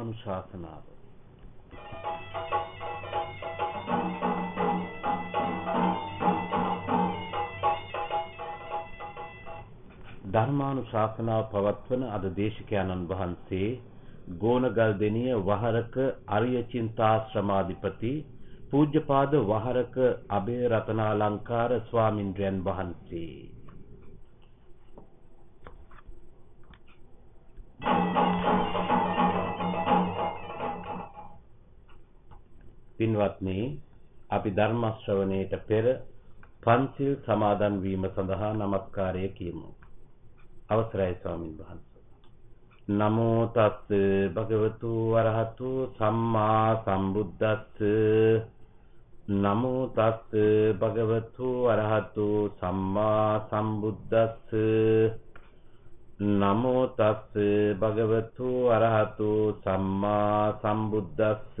ධර්මානුශාසනාව ධර්මානුශාසනාව පවත්වන අද දේශකයන්න් වහන්සේ ගෝනගල්දෙනිය වහරක අරිය චින්තාශ්‍රමාධිපති පූජ්‍යපාද වහරක අබේ රතනාලංකාර ස්වාමින්ද්‍රයන් වහන්සේ. පින්වත්නි අපි ධර්ම ශ්‍රවණයට පෙර පන්සිල් සමාදන් වීම සඳහා নমස්කාරය කියමු. අවසරයි ස්වාමින් වහන්සේ. නමෝ තස් භගවතු වරහතු සම්මා සම්බුද්දස්ස නමෝ තස් භගවතු වරහතු සම්මා සම්බුද්දස්ස නමෝ තස් භගවතු අරහතු සම්මා සම්බුද්දස්ස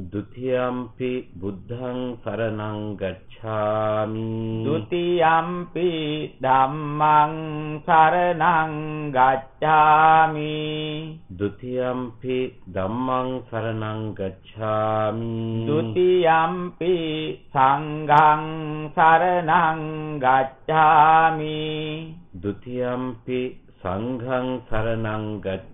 द्वितीयम्पि बुद्धं शरणं गच्छामि। द्वितीयम्पि धम्मं शरणं गच्छामि। द्वितीयम्पि धम्मं शरणं गच्छामि। द्वितीयम्पि सङ्घं शरणं गच्छामि। द्वितीयम्पि सङ्घं शरणं गच्छ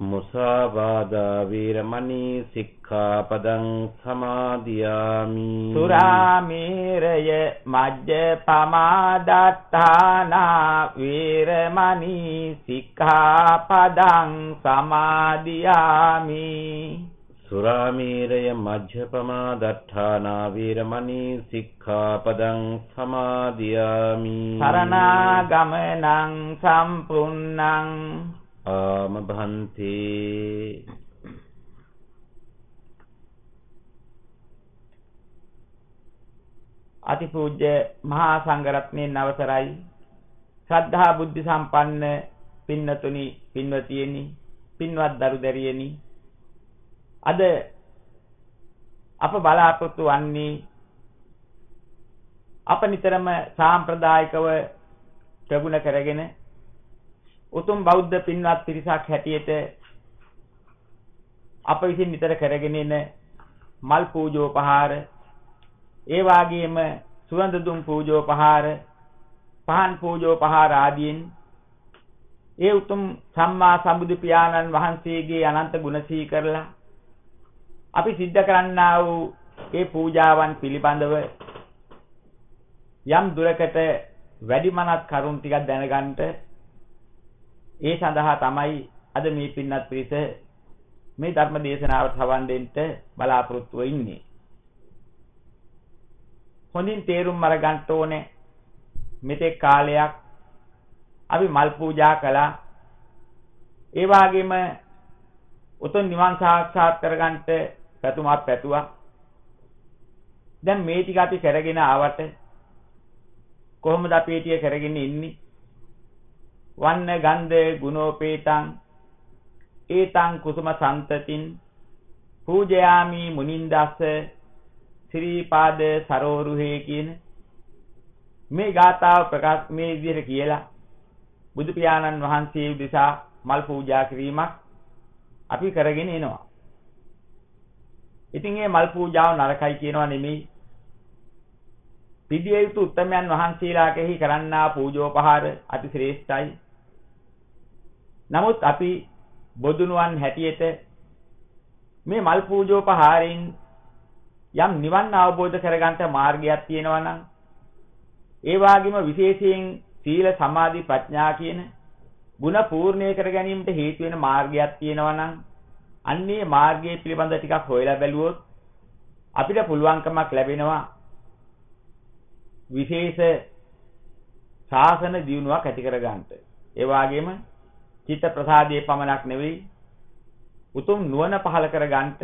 මුසාවාදා වීරමණී සික්ඛාපදං සමාදියාමි. සුරාමේරය මජ්ජපමාදත්තානා වීරමණී සික්ඛාපදං සමාදියාමි. සුරාමීරය මජ්ජපමා දට්ඨානා වීරමණී සික්ඛාපදං සමාදියාමි. සරණාගමනං සම්පුන්නං ආමභන්තේ। අතිපූජ්‍ය මහා සංඝරත්නයන් අවසරයි. ශ්‍රද්ධා බුද්ධ සම්පන්න පින්නතුනි පින්වතියනි පින්වත් දරු දැරියනි. අද අප බලාපොරොත්තු වන්නේ අප නිතරම සාම්ප්‍රදායිකව ප්‍රගුණ කරගෙන උතුම් බෞද්ධ පින්වත් පිරිසක් හැටියට අප විසින් නිතර කරගෙන එන මල් පූජෝපහාර ඒ වාගේම සුවඳ දුම් පූජෝපහාර පහන් පූජෝපහාර ආදීන් ඒ උතුම් සම්මා සම්බුදු පියාණන් වහන්සේගේ අනන්ත ගුණ සිහි කරලා අපි සිද්ධ කරන්නා වූ ඒ පූජාවන් පිළිබඳව යම් දුරකට වැඩිමනත් කරුණ ටිකක් දැනගන්නට ඒ සඳහා තමයි අද මේ පින්නත් පිරිස මේ ධර්ම දේශනාවට හවන් දෙන්න බලාපොරොත්තු වෙන්නේ. හොඳින් තේරුම් අරගන්න ඕනේ මෙතෙක් කාලයක් අපි මල් පූජා කළා. ඒ වගේම උතුම් නිවන් සාක්ෂාත් කරගන්න පැතුමක් පැතුවා. දැන් මේ ටික අපි කරගෙන ආවට කොහොමද අපි ටික කරගෙන ඉන්නේ? වන්න ගන්ධ ගුණෝපේතං ඒතං කුසුම සන්තතින් පූජයාමි මුනින්දස්ස ශ්‍රීපාද සරෝරුහේ කියන මේ ගාථාව ප්‍රකාශ මේ විදිහට කියලා බුදු පියාණන් වහන්සේ උදෙසා මල් පූජා කිරීමක් අපි කරගෙන එනවා. ඉතින් මේ මල් පූජාව නරකයි කියනවා නෙමෙයි. පිළියෙ යුතු උත්තමයන් වහන්සේලා කෙහි කරන්නා පූජෝපහාර අති ශ්‍රේෂ්ඨයි. නමුත් අපි බොදුනුවන් හැටියට මේ මල් පූජෝපහාරයෙන් යම් නිවන් අවබෝධ කරගන්න මාර්ගයක් තියෙනවා නම් ඒ වගේම විශේෂයෙන් සීල සමාධි ප්‍රඥා කියන ಗುಣ පූර්ණේ කර ගැනීමට හේතු වෙන මාර්ගයක් තියෙනවා නම් අන්නේ මාර්ගයේ පිළිබඳ ටිකක් හොයලා බැලුවොත් අපිට පුළුවන්කමක් ලැබෙනවා විශේෂ ශාසන දියුණුවක් ඇති කර ගන්නට. ඒ වගේම චිත්ත ප්‍රසාදයේ පමණක් නෙවෙයි උතුම් නුවණ පහල කර ගන්නට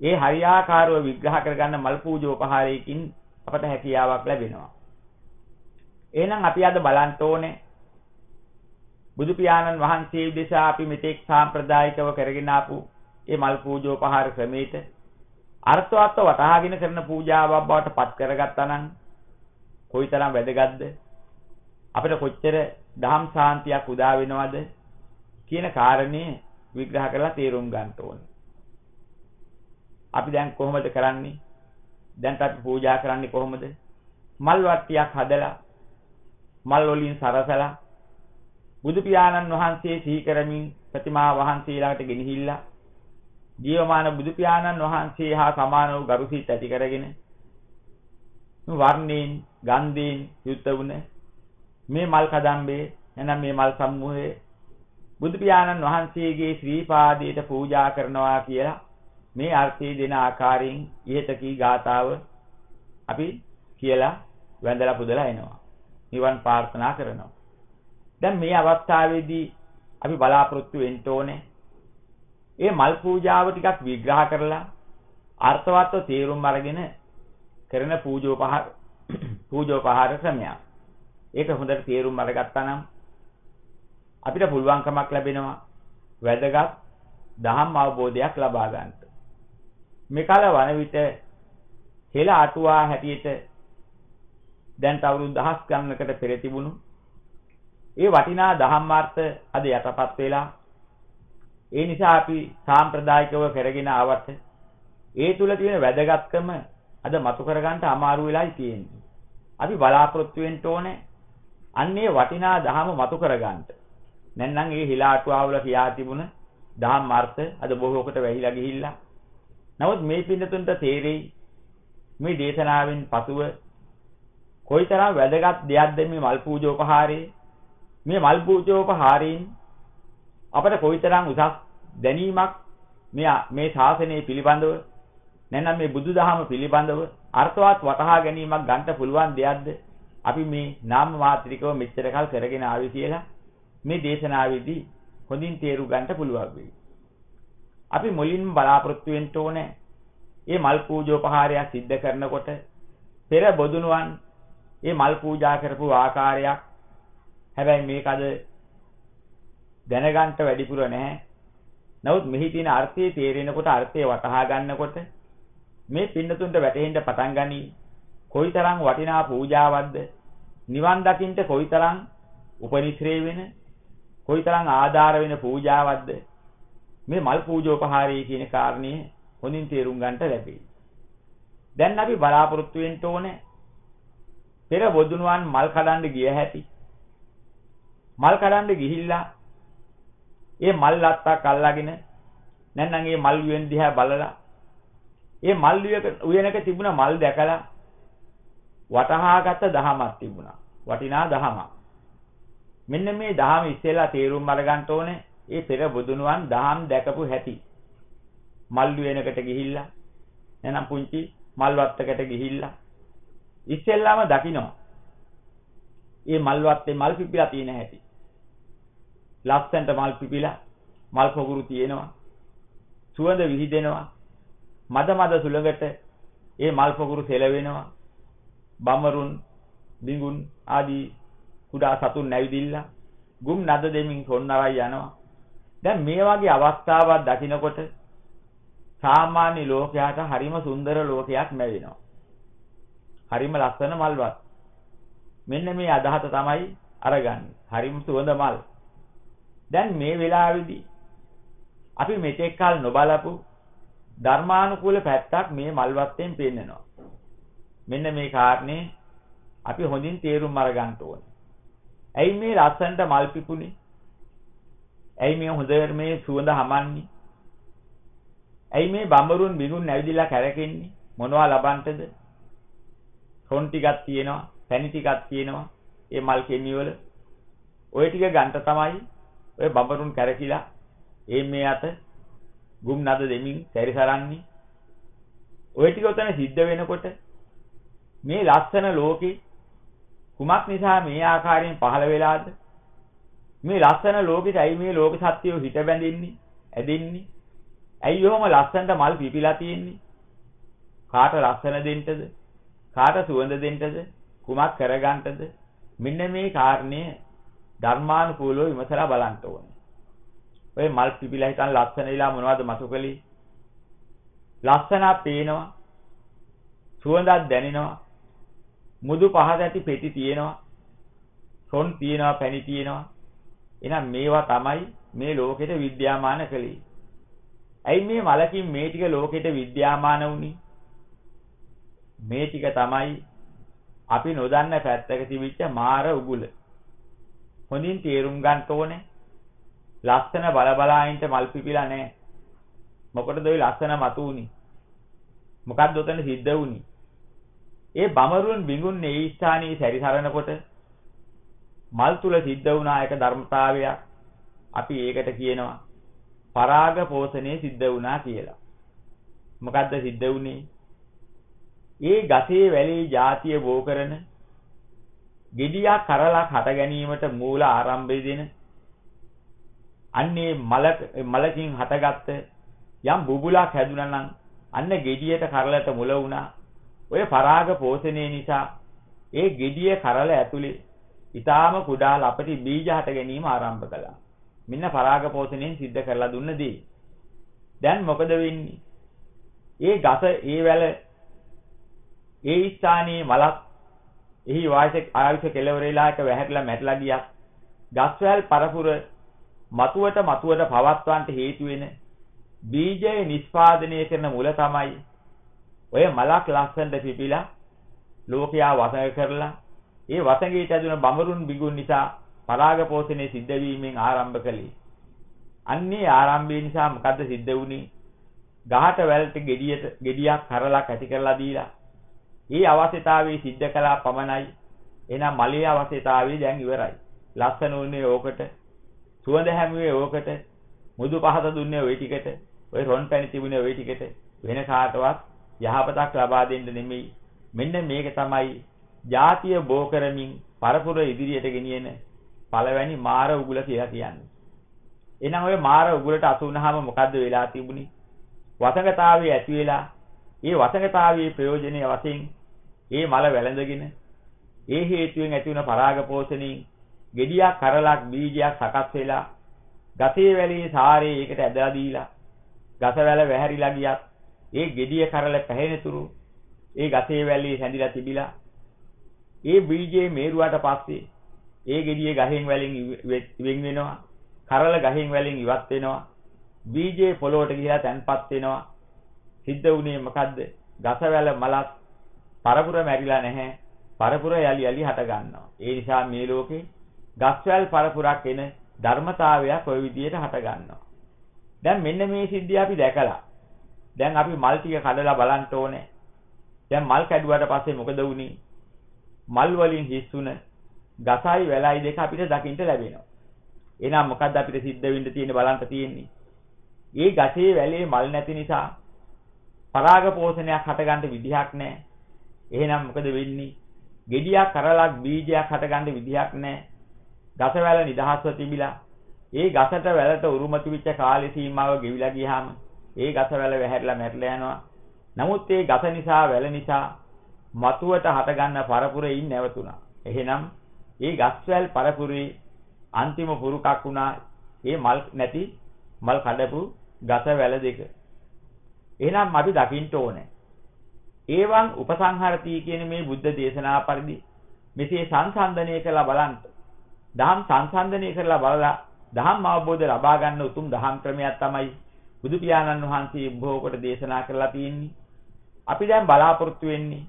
ඒ හරියාකාරව විග්‍රහ කරගන්න මල් පූජෝපහාරයකින් අපට හැකියාවක් ලැබෙනවා. එහෙනම් අපි අද බලන්න ඕනේ බුදු පියාණන් වහන්සේ විදේශා අපි මෙතෙක් සාම්ප්‍රදායිකව කරගෙන ආපු මේ මල් පූජෝපහාර ක්‍රමයට අර්ථවත්ව වටහාගෙන කරන පූජාවක් බවට පත් කරගත්තා නම් කොයිතරම් වැදගත්ද අපිට කොච්චර දහම් සාන්තියක් උදා වෙනවද කියන කාරණේ විග්‍රහ කරලා තේරුම් ගන්න ඕනේ. අපි දැන් කොහොමද කරන්නේ? දැන් අපි පූජා කරන්නේ කොහොමද? මල් වට්ටියක් හදලා මල් වලින් සරසලා බුදු පියාණන් වහන්සේ සිහි කරමින් ප්‍රතිමා වහන්සේ ළඟට ගෙනහිල්ලා ජීවමාන බුදු පියාණන් වහන්සේ හා සමාන වූ ගරුසිත ඇති කරගෙන වර්ණයෙන් ගන්ධයෙන් යුත් වුණ මේ මල් කදම්බේ එනම් මේ මල් සමූහයේ බුදු පියාණන් වහන්සේගේ ශ්‍රී පාදයට පූජා කරනවා කියලා මේ අර්ථය දෙන ආකාරයෙන් ඉහත කී ගාතාව අපි කියලා වැඳලා පුදලා එනවා. නිවන් ප්‍රාර්ථනා කරනවා. දැන් මේ අවස්ථාවේදී අපි බලාපොරොත්තු වෙන්න ඕනේ. මේ මල් පූජාව ටිකක් විග්‍රහ කරලා අර්ථවත්ව තේරුම් අරගෙන කරන පූජෝපහාර පූජෝපහාර ක්‍රමයක්. ඒක හොඳට තේරුම් අරගත්තා නම් අපිට පුළුවන්කමක් ලැබෙනවා වැදගත් දහම් අවබෝධයක් ලබා ගන්න. මෙකල වන විට හෙළ අටුවා හැටියට දැන් අවුරුදු දහස් ගණනකට පෙර තිබුණු ඒ වටිනා ධම්මාර්ථ අද යටපත් වෙලා ඒ නිසා අපි සාම්ප්‍රදායිකව කරගෙන ආවට ඒ තුල තියෙන වැදගත්කම අද මතු කරගන්න අමාරු වෙලායි තියෙන්නේ. අපි බලාපොරොත්තු වෙන්න ඕනේ අන්නේ වටිනා ධහම මතු කරගන්න. නැත්නම් ඒ හිලාටුවාවල කියා තිබුණ ධම්මාර්ථ අද බොහෝකට වැහිලා ගිහිල්ලා. නමුත් මේ පින්නතුන්ට තේරෙයි මේ දේශනාවෙන් පසුව කොයිතරම් වැදගත් දෙයක්ද මේ මල් පූජෝපහාරයේ? මේ මල් පූජෝපහාරයෙන් අපට කොයිතරම් උසස් දැනීමක් මේ මේ ශාසනය පිළිබඳව නැත්නම් මේ බුදුදහම පිළිබඳව අර්ථවත් වටහා ගැනීමක් ගන්න පුළුවන් දෙයක්ද? අපි මේ නාම මාත්‍රිකව මෙච්චර කල් කරගෙන ආවේ කියලා මේ දේශනාවේදී හොඳින් තේරු ගන්නට පුළුවන් වෙයි. අපි මුලින්ම බලාපොරොත්තු වෙන්න ඕනේ මේ මල් පූජෝපහාරයක් සිද්ධ කරනකොට පෙර බොදුනුවන් මේ මල් පූජා කරපු ආකාරයක් හැබැයි මේක අද දැනගන්න වැඩිපුර නැහැ. නමුත් මෙහි තියෙන අර්ථය තේරෙනකොට අර්ථය වටහා ගන්නකොට මේ පින්නතුන්ට වැටහෙන්න පටන් ගනී. කොයිතරම් වටිනා පූජාවක්ද නිවන් දකින්න කොයිතරම් උපනිශ්‍රේ වෙන කොයිතරම් ආධාර වෙන පූජාවක්ද මේ මල් පූජෝපහාරය කියන කාරණේ හොඳින් තේරුම් ගන්නට ලැබෙයි. දැන් අපි බලාපොරොත්තු වෙන්න ඕනේ පෙර බොදුනුවන් මල් කඩන්න ගිය හැටි. මල් කඩන්න ගිහිල්ලා ඒ මල් ලත්තක් අල්ලාගෙන නැත්නම් ඒ මල් උයන් දිහා බලලා ඒ මල් උයනක තිබුණ මල් දැකලා වටහාගත දහමක් තිබුණා. වටිනා දහමක්. මෙන්න මේ දහම ඉස්සෙල්ලා තේරුම් අරගන්න ඕනේ. ඒ පෙර බුදුනුවන් දහම් දැකපු හැටි. මල්ලු වෙනකට ගිහිල්ලා එනම් පුංචි මල් වත්තකට ගිහිල්ලා ඉස්සෙල්ලාම දකිනවා. මේ මල් වත්තේ මල් පිපිලා තියෙන හැටි. ලස්සන්ට මල් පිපිලා මල් පොකුරු තියෙනවා. සුවඳ විහිදෙනවා. මද මද සුළඟට ඒ මල් පොකුරු සෙලවෙනවා. බඹරුන්, බිඟුන් ආදී කුඩා සතුන් නැවිදිලා ගුම් නද දෙමින් සොන්නරයි යනවා. දැන් මේ වගේ අවස්ථාවක් දකිනකොට සාමාන්‍ය ලෝකයාට හරිම සුන්දර ලෝකයක් ලැබෙනවා. හරිම ලස්සන මල්වත්. මෙන්න මේ අදහස තමයි අරගන්නේ. හරිම සුවඳ මල්. දැන් මේ වෙලාවේදී අපි මෙතෙක් කල නොබලපු ධර්මානුකූල පැත්තක් මේ මල්වත්තෙන් පෙන්නනවා. මෙන්න මේ කාරණේ අපි හොඳින් තේරුම් අරගන්න ඕනේ. ඇයි මේ ලස්සනට මල් පිපුණේ? ඇයි මේ හොඳට මේ සුවඳ හමන්නේ? ඇයි මේ බඹරුන් බිඟුන් නැවිදිලා කැරකෙන්නේ? මොනවා ලබන්නද? රොන් ටිකක් තියෙනවා, පැණි ටිකක් තියෙනවා. ඒ මල් කෙමි වල ওই ටික ගන්න තමයි ඔය බඹරුන් කැරකිලා ඒ මේ අත ගුම් නද දෙමින් සැරිසරන්නේ. ওই ටික උතන සිද්ධ වෙනකොට මේ ලස්සන ලෝකේ කුමක් නිසා මේ ආකාරයෙන් පහළ වෙලාද? මේ ලස්සන ලෝකෙට ඇයි මේ ලෝක සත්‍යය හිත බැඳින්නේ? ඇදෙන්නේ? ඇයි ඔහොම ලස්සනට මල් පිපිලා තියෙන්නේ? කාට ලස්සන දෙන්නද? කාට සුවඳ දෙන්නද? කුමක් කරගන්නද? මෙන්න මේ කාරණය ධර්මානුකූලව විමසලා බලන්න ඕනේ. ඔය මල් පිපිලා හිටන් ලස්සන ඉලා මොනවද මතුකලි? ලස්සනක් පේනවා. සුවඳක් දැනෙනවා. මුදු පහද ඇති පෙති තියෙනවා. සොන් තියෙනවා, පැණි තියෙනවා. එහෙනම් මේවා තමයි මේ ලෝකෙට විද්‍යාමාන කලේ. ඇයි මේ මලකින් මේ ටික ලෝකෙට විද්‍යාමාන වුනේ? මේ ටික තමයි අපි නොදන්න පැත්තක තිබිච්ච මාර උගුල. හොඳින් තේරුම් ගන්න ඕනේ. ලස්සන බල බලායින්ට මල් පිපිලා නැහැ. මොකටද ওই ලස්සන මතු උනේ? මොකක්ද උතන සිද්ධ වුනේ? ඒ බමරුන් බිඟුන් ඒ ස්ථානයේ සැරිසරනකොට මල් තුල සිද්ධ වුණා එක ධර්මතාවයක්. අපි ඒකට කියනවා පරාග පෝෂණය සිද්ධ වුණා කියලා. මොකද්ද සිද්ධ වුනේ? ඒ ගසේ වැලේ જાතිය බෝ කරන gediyak කරලක් හට ගැනීමට මූල ආරම්භය දෙන අන්නේ මල මලකින් හටගත්ත යම් බුබුලක් හැදුනා නම් අන්න gediයට කරලට මුල වුණා. ඔය පරාග පෝෂණය නිසා ඒ gediye කරල ඇතුලේ ඊටාම කුඩා ලපටි බීජ හට ගැනීම ආරම්භ කළා. මෙන්න පරාග පෝෂණයෙන් සිද්ධ කරලා දුන්න දේ. දැන් මොකද වෙන්නේ? ඒ ගස ඒ වැල ඒ ස්ථානයේ මලක් එහි වායස ආයුෂ කෙලවරේලා එක වැහැරිලා මැරිලා ගියා. ගස්වැල් පරපුර මතුවට මතුවට පවත්වන්නට හේතු වෙන බීජය නිස්පාදනය කරන මුල තමයි ඔය මලක් ලස්සනට පිපිලා ලෝකයා වසඟ කරලා ඒ වසඟයට ඇදුන බඹරුන් බිගුන් නිසා පරාග පෝෂණය සිද්ධ වීමෙන් ආරම්භ කළේ. අන්නේ ආරම්භය නිසා මොකද්ද සිද්ධ වුනේ? ගහට වැල්ට gediයට gediyak කරලක් ඇති කරලා දීලා ඒ අවශ්‍යතාවය සිද්ධ කළා පමණයි. එහෙනම් මලයේ අවශ්‍යතාවය දැන් ඉවරයි. ලස්සන උන්නේ ඕකට. සුවඳ හැමුවේ ඕකට. මුදු පහත දුන්නේ ওই ටිකට. ওই රොන් පැණි තිබුණේ ওই ටිකට. වෙන කාටවත් යහපතක් ලබා දෙන්න නෙමෙයි මෙන්න මේක තමයි ජාතිය බෝ කරමින් පරපුර ඉදිරියට ගෙනියන පළවැනි මාර උගුල කියලා කියන්නේ. එහෙනම් ඔය මාර උගුලට අසු වුණාම මොකද්ද වෙලා තිබුණේ? වසඟතාවයේ ඇති වෙලා ඒ වසඟතාවයේ ප්‍රයෝජනීය වශයෙන් ඒ මල වැළඳගෙන ඒ හේතුවෙන් ඇති වුණ පරාග පෝෂණයෙන් gediyak කරලක් බීජයක් සකස් වෙලා ගතේ වැලේ සාරේ ඒකට ඇදලා දීලා ගස වැල වැහැරිලා ගියත් ඒ ගෙඩිය කරල පැහැෙනතුරු ඒ ගසේ වැලේ හැඳිලා තිබිලා ඒ බීජේ මේරුවාට පස්සේ ඒ ගෙඩිය ගහෙන් වැලෙන් වෙන් වෙනවා කරල ගහෙන් වැලෙන් ඉවත් වෙනවා බීජේ පොළොවට ගිහලා තැන්පත් වෙනවා සිද්ධ වුණේ මොකද්ද ගස වැල මලත් පරපුර මැරිලා නැහැ. පරපුර යලි යලි හට ගන්නවා. ඒ නිසා මේ ලෝකේ ගස්වැල් පරපුරක් එන ධර්මතාවයක් ওই විදිහට හට ගන්නවා. දැන් මෙන්න මේ සිද්ධිය අපි දැකලා. දැන් අපි මල් ටික කඩලා බලන්න ඕනේ. දැන් මල් කැඩුවට පස්සේ මොකද වුනේ? මල් වලින් හිස්සුන ගසයි වැලයි දෙක අපිට දකින්න ලැබෙනවා. එහෙනම් මොකද්ද අපිට සිද්ධ වෙන්න තියෙන්නේ බලන්න තියෙන්නේ? ඒ ගසේ වැලේ මල් නැති නිසා පරාග පෝෂණයක් හටගන්න විදිහක් නැහැ. එහෙනම් මොකද වෙන්නේ? ගෙඩියක් කරලක් බීජයක් හටගන්න විදිහක් නැහැ. ගස වැල නිදහස්ව තිබිලා ඒ ගසට වැලට උරුම තිබිච්ච කාලය සීමාව ගෙවිලා ගියාම ඒ ගස වැල වැහැරිලා මැරිලා යනවා. නමුත් ඒ ගස නිසා වැල නිසා මතුවට හටගන්න පරපුරෙයින් නැවතුණා. එහෙනම් ඒ ගස්වැල් පරපුරේ අන්තිම පුරුකක් වුණා ඒ මල් නැති මල් කඩපු ගස වැල දෙක. එහෙනම් අපි දකින්න ඕනේ. ඒවන් උපසංහරති කියන මේ බුද්ධ දේශනා පරිදි මෙසේ සංසන්දනය කරලා බලන්න. දහම් සංසන්දනය කරලා බලලා දහම් අවබෝධ ලබා ගන්න උතුම් දහම් ක්‍රමයක් තමයි බුදු පියාණන් වහන්සේ බොහෝ කොට දේශනා කරලා තියෙන්නේ. අපි දැන් බලාපොරොත්තු වෙන්නේ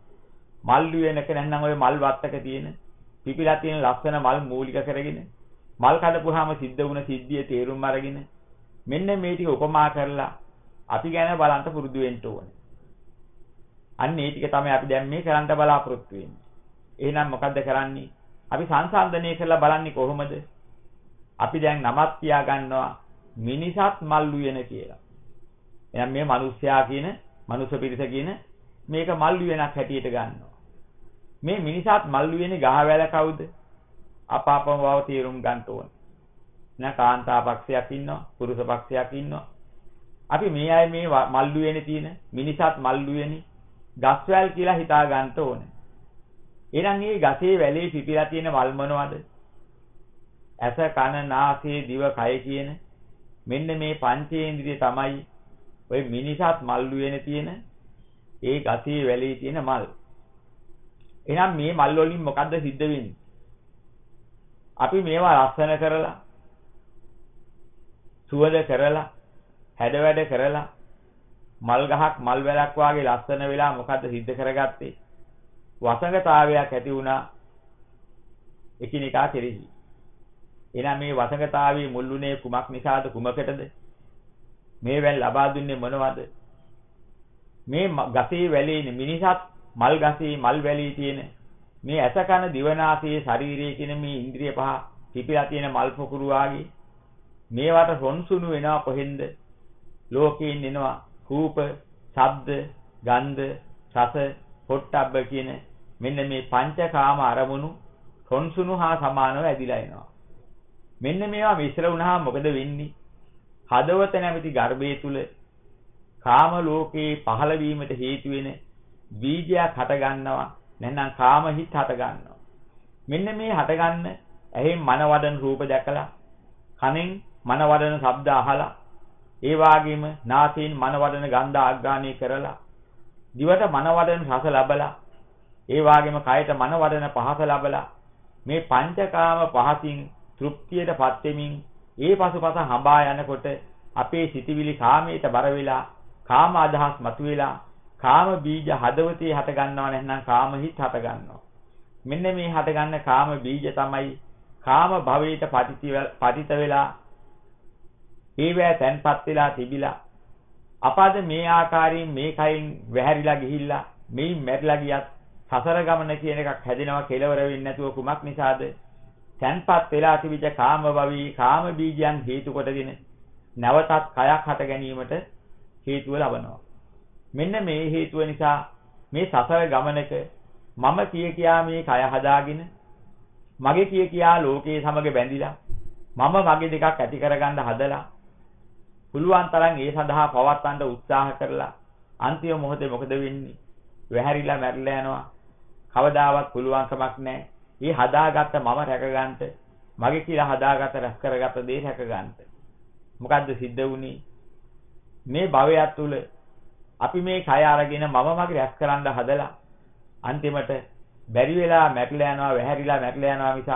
මල් වෙනක නැත්නම් ඔය මල් වත්තක තියෙන පිපිලා තියෙන ලස්සන මල් මූලික කරගෙන මල් කඩපුවාම සිද්ධ වුණ සිද්ධියේ තේරුම් අරගෙන මෙන්න මේ ටික උපමා කරලා අපි ගැන බලන්න පුරුදු වෙන්න ඕනේ. අන්න ඒ ටික තමයි අපි දැන් මේ කරන්න බලාපොරොත්තු වෙන්නේ. එහෙනම් මොකද්ද කරන්නේ? අපි සංසන්දනය කරලා බලන්නේ කොහොමද? අපි දැන් නමක් තියා ගන්නවා මිනිසත් මල් උයන කියලා. එහෙනම් මේ මිනිස්යා කියන මනුෂ්‍ය පිරිස කියන මේක මල් උයනක් හැටියට ගන්නවා. මේ මිනිසත් මල් උයනේ ගහවැල කවුද? අපාපම බව තීරුම් ගන්න ඕනේ. නැ කාන්තා පක්ෂයක් ඉන්නවා, පුරුෂ පක්ෂයක් ඉන්නවා. අපි මේ අය මේ මල් උයනේ තියෙන මිනිසත් මල් උයනේ ගස්වැල් කියලා හිතා ගන්න ඕනේ. එහෙනම් මේ ගසේ වැලේ පිපිලා තියෙන මල් මොනවද? ඇස කන නාසය දිව කය කියන මෙන්න මේ පංචේන්ද්‍රිය තමයි ඔය මිනිසත් මල් වෙන තියෙන ඒ ගසේ වැලේ තියෙන මල්. එහෙනම් මේ මල් වලින් මොකද්ද සිද්ධ වෙන්නේ? අපි මේවා ලස්සන කරලා සුවඳ කරලා හැඩ වැඩ කරලා මල් ගහක් මල් වැලක් වාගේ ලස්සන වෙලා මොකද්ද සිද්ධ කරගත්තේ? වසඟතාවයක් ඇති වුණා එකිනෙකා කෙරෙහි. එහෙනම් මේ වසඟතාවයේ මුල්ුණේ කුමක් නිසාද කුමකටද? මේ වැල් ලබා දුන්නේ මොනවද? මේ ගසේ වැලේ මිනිසත් මල් ගසේ මල් වැලේ තියෙන මේ ඇස කන දිවනාසයේ ශරීරයේ කියන මේ ඉන්ද්‍රිය පහ පිපිලා තියෙන මල් පොකුරු වාගේ මේවට රොන්සුණු වෙනවා කොහෙන්ද? ලෝකයෙන් එනවා රූප, ශබ්ද, ගන්ධ, රස, පොට්ටබ්බ කියන මෙන්න මේ පංචකාම අරමුණු රොන්සුණු හා සමානව ඇදිලා එනවා. මෙන්න මේවා මිශ්‍ර වුණාම මොකද වෙන්නේ? හදවත නැමැති ගර්භය තුල කාම ලෝකේ පහළ වීමට හේතු වෙන බීජයක් හට ගන්නවා නැත්නම් කාම හිත් හට ගන්නවා මෙන්න මේ හටගන්න ඇහෙන් මනවදන රූප දැකලා කනෙන් මනවදන ශබ්ද අහලා ඒ වාගේම නාසයෙන් මනවදන ගන්ධ ආග්‍රාණය කරලා දිවට මනවදන රස ලබලා ඒ වාගේම කයට මනවදන පහස ලබලා මේ පංචකාම පහසින් තෘප්තියටපත් වෙමින් ඒ පසුපස හඹා යනකොට අපේ සිටිවිලි කාමයට බර වෙලා කාම අදහස් මතුවෙලා කාම බීජ හදවතේ හට ගන්නව නැත්නම් කාම හිත් හට ගන්නවා. මෙන්න මේ හට ගන්න කාම බීජ තමයි කාම භවයට පතිත වෙලා ඒවැ තැන්පත් වෙලා තිබිලා අපාද මේ ආකාරයෙන් මේ කයින් වැහැරිලා ගිහිල්ලා මෙයින් මැරිලා ගියත් සසර ගමන කියන එකක් හැදෙනවා කෙලවර වෙන්නේ නැතුව කුමක් නිසාද? තැන්පත් වෙලා තිබිච්ච කාම භවී කාම බීජයන් හේතු කොටගෙන නැවතත් කයක් හට ගැනීමට හේතුව ලබනවා. මෙන්න මේ හේතුව නිසා මේ සසර ගමනක මම කිය කියා මේ කය හදාගෙන මගේ කිය කියා ලෝකයේ සමග බැඳිලා මම මගේ දෙකක් ඇති කරගන්න හදලා පුළුවන් තරම් ඒ සඳහා පවත්වන්න උත්සාහ කරලා අන්තිම මොහොතේ මොකද වෙන්නේ? වැහැරිලා මැරිලා යනවා. කවදාවත් පුළුවන් කමක් නැහැ. මේ හදාගත්ත මම රැකගන්න මගේ කියලා හදාගත්ත රැස් කරගත්ත දේ රැකගන්න. මොකද්ද සිද්ධ වුනේ? මේ භවයක් තුල අපි මේ කය අරගෙන මම මගේ රැස් කරන්න හදලා අන්තිමට බැරි වෙලා මැරිලා යනවා වැහැරිලා මැරිලා යනවා මිසක්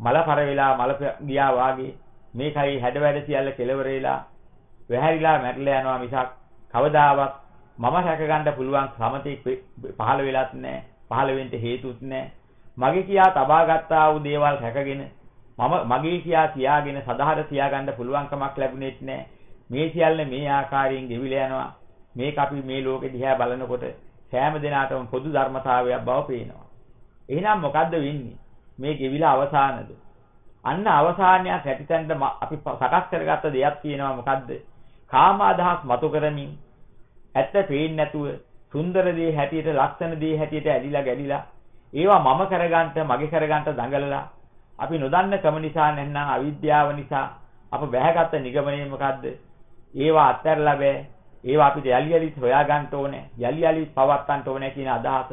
මලපර වෙලා මල ගියා වාගේ මේ කයි හැඩ වැඩ සියල්ල කෙලවර වෙලා වැහැරිලා මැරිලා යනවා මිසක් කවදාවත් මම රැකගන්න පුළුවන් සමතේ පහළ වෙලත් නැහැ පහළ වෙන්න හේතුත් නැහැ මගේ කියා තබා ගත්තා වූ දේවල් රැකගෙන මම මගේ කියා තියාගෙන සදාහර තියාගන්න පුළුවන්කමක් ලැබුණෙත් නැහැ. මේ සියල්ල මේ ආකාරයෙන් ගෙවිලා යනවා. මේක අපි මේ ලෝකෙ දිහා බලනකොට සෑම දිනාටම පොදු ධර්මතාවයක් බව පේනවා. එහෙනම් මොකද්ද වෙන්නේ? මේ ගෙවිලා අවසානද? අන්න අවසානයක් හැටිතැන්න අපි සකස් කරගත්ත දෙයක් තියෙනවා මොකද්ද? කාම අදහස් මතු කරමින් ඇත්ත පේන්නේ නැතුව සුන්දර දේ හැටියට ලක්ෂණ දේ හැටියට ඇලිලා ගැලිලා ඒවා මම කරගන්න මගේ කරගන්න දඟලලා අපි නොදන්න කම නිසා නැත්නම් අවිද්‍යාව නිසා අප බැහැගත් නිගමනය මොකද්ද? ඒවා අත්හැරලා බෑ. ඒවා අපිට යලි යලිත් හොයාගන්න ඕනේ. යලි යලිත් පවත්වන්න ඕනේ කියන අදහස.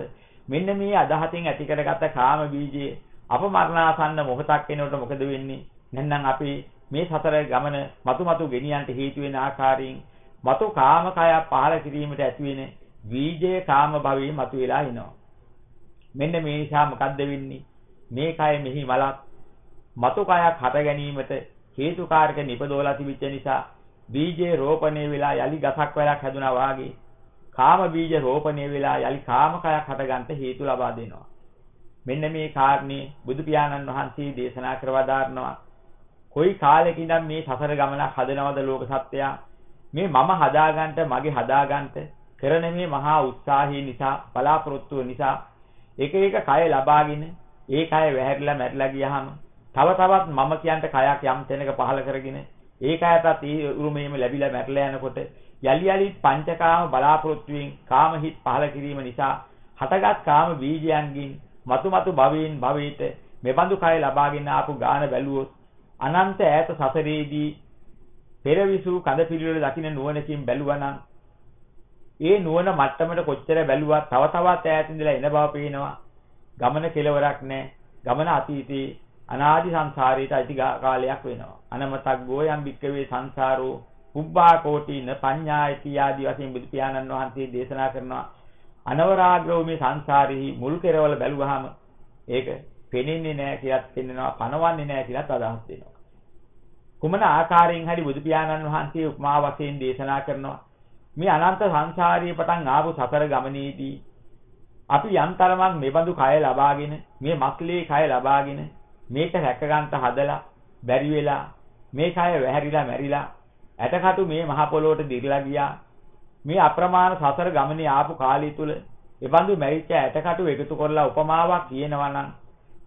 මෙන්න මේ අදහසින් ඇති කරගත්ත කාම බීජයේ අප මරණාසන්න මොහොතක් එනකොට මොකද වෙන්නේ? නැත්නම් අපි මේ සතර ගමන මතු මතු ගෙනියන්න හේතු වෙන ආකාරයෙන් මතු කාමකය පහළ කිරීමට ඇති වෙන බීජයේ කාම භවයේ මතු වෙලා එනවා. මෙන්න මේ නිසා මොකද්ද වෙන්නේ? මේ කය මෙහි මලක් මතු කයක් හට ගැනීමට හේතුකාරක නිපදෝලා තිබිච්ච නිසා බීජේ රෝපණය වෙලා යලි ගසක් වැලක් හැදුනා වාගේ කාම බීජ රෝපණය වෙලා යලි කාමකයක් හටගන්න හේතු ලබා දෙනවා. මෙන්න මේ කාරණේ බුදු පියාණන් වහන්සේ දේශනා කරවදාරනවා. කොයි කාලෙකින්ද මේ සසර ගමනක් හදනවද ලෝක සත්‍යය මේ මම හදාගන්න මගේ හදාගන්න කරන මේ මහා උත්සාහය නිසා බලාපොරොත්තුව නිසා එක එක කය ලබාගෙන ඒ කය වැහැරිලා මැරිලා ගියහම තව තවත් මම කියන්ට කයක් යම් තැනක පහල කරගෙන ඒ කයටත් ඒ උරුමයේම ලැබිලා මැරලා යනකොට යලි යලි පංචකාම බලාපොරොත්තුෙන් කාම හිත් පහල කිරීම නිසා හටගත් කාම බීජයන්ගෙන් මතු මතු භවයෙන් භවයට මෙබඳු කය ලබාගෙන ආපු ගාන බැලුවොත් අනන්ත ඈත සසරේදී පෙරවිසු කඳ පිළිවෙල දකින්න නුවණකින් බැලුවනම් ඒ නුවණ මට්ටමට කොච්චර බැලුවත් තව තවත් ඈත ඉඳලා එන බව පේනවා. ගමන කෙලවරක් නැහැ. ගමන අතීතේ අනාදි සංසාරයට අයිති කාලයක් වෙනවා. අනමතග්ගෝ යම් භික්කවේ සංසාරෝ උබ්බා කෝටින පඤ්ඤායති ආදී වශයෙන් බුදු පියාණන් වහන්සේ දේශනා කරනවා. අනවරාග්‍රව මේ සංසාරෙහි මුල් කෙරවල බැලුවාම ඒක පෙනෙන්නේ නැහැ කියලාත් පෙන්නනවා, පනවන්නේ නැහැ කියලාත් අදහස් වෙනවා. කුමන ආකාරයෙන් හරි බුදු පියාණන් වහන්සේ උපමා වශයෙන් දේශනා කරනවා. මේ අනන්ත සංසාරයේ පටන් ආපු සතර ගමනේදී අපි යම් තරමක් මෙබඳු කය ලබාගෙන මේ මක්ලේ කය ලබාගෙන මේක රැකගන්න හදලා බැරි වෙලා මේ කය වැහැරිලා මැරිලා ඇටකටු මේ මහ පොළොවට දිරලා ගියා. මේ අප්‍රමාණ සසර ගමනේ ආපු කාලය තුල එබඳු මැරිච්ච ඇටකටු එකතු කරලා උපමාවක් කියනවා නම්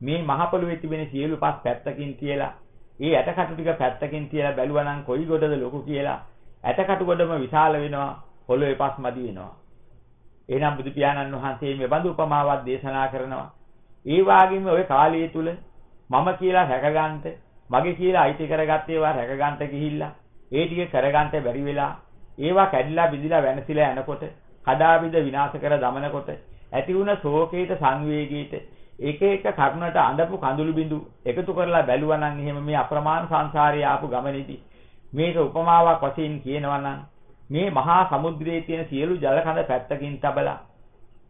මේ මහ පොළොවේ තිබෙන සියලු පස් පැත්තකින් කියලා ඒ ඇටකටු ටික පැත්තකින් තියලා බැලුවා නම් කොයි ගොඩද ලොකු කියලා ඇටකටු ගොඩම විශාල වෙනවා පොළොවේ පස් මදි වෙනවා. එහෙනම් බුදු පියාණන් වහන්සේ මේ බඳු උපමාවක් දේශනා කරනවා. ඒ වගේම ওই කාලය තුල මම කියලා රැකගන්න මගේ කියලා අයිති කරගත්ත ඒවා රැකගන්න ගිහිල්ලා ඒ ටික කරගන්න බැරි වෙලා ඒවා කැඩිලා බිඳිලා වෙනසිලා යනකොට කඩාවිද විනාශ කර දමනකොට ඇති වුණ ශෝකේත සංවේගීත එක එක කරුණට අඳපු කඳුළු බිඳු එකතු කරලා බැලුවා නම් එහෙම මේ අප්‍රමාණ සංසාරයේ ආපු ගමනේදී මේක උපමාවක් වශයෙන් කියනවා නම් මේ මහා සමුද්‍රයේ තියෙන සියලු ජල කඳ පැත්තකින් තබලා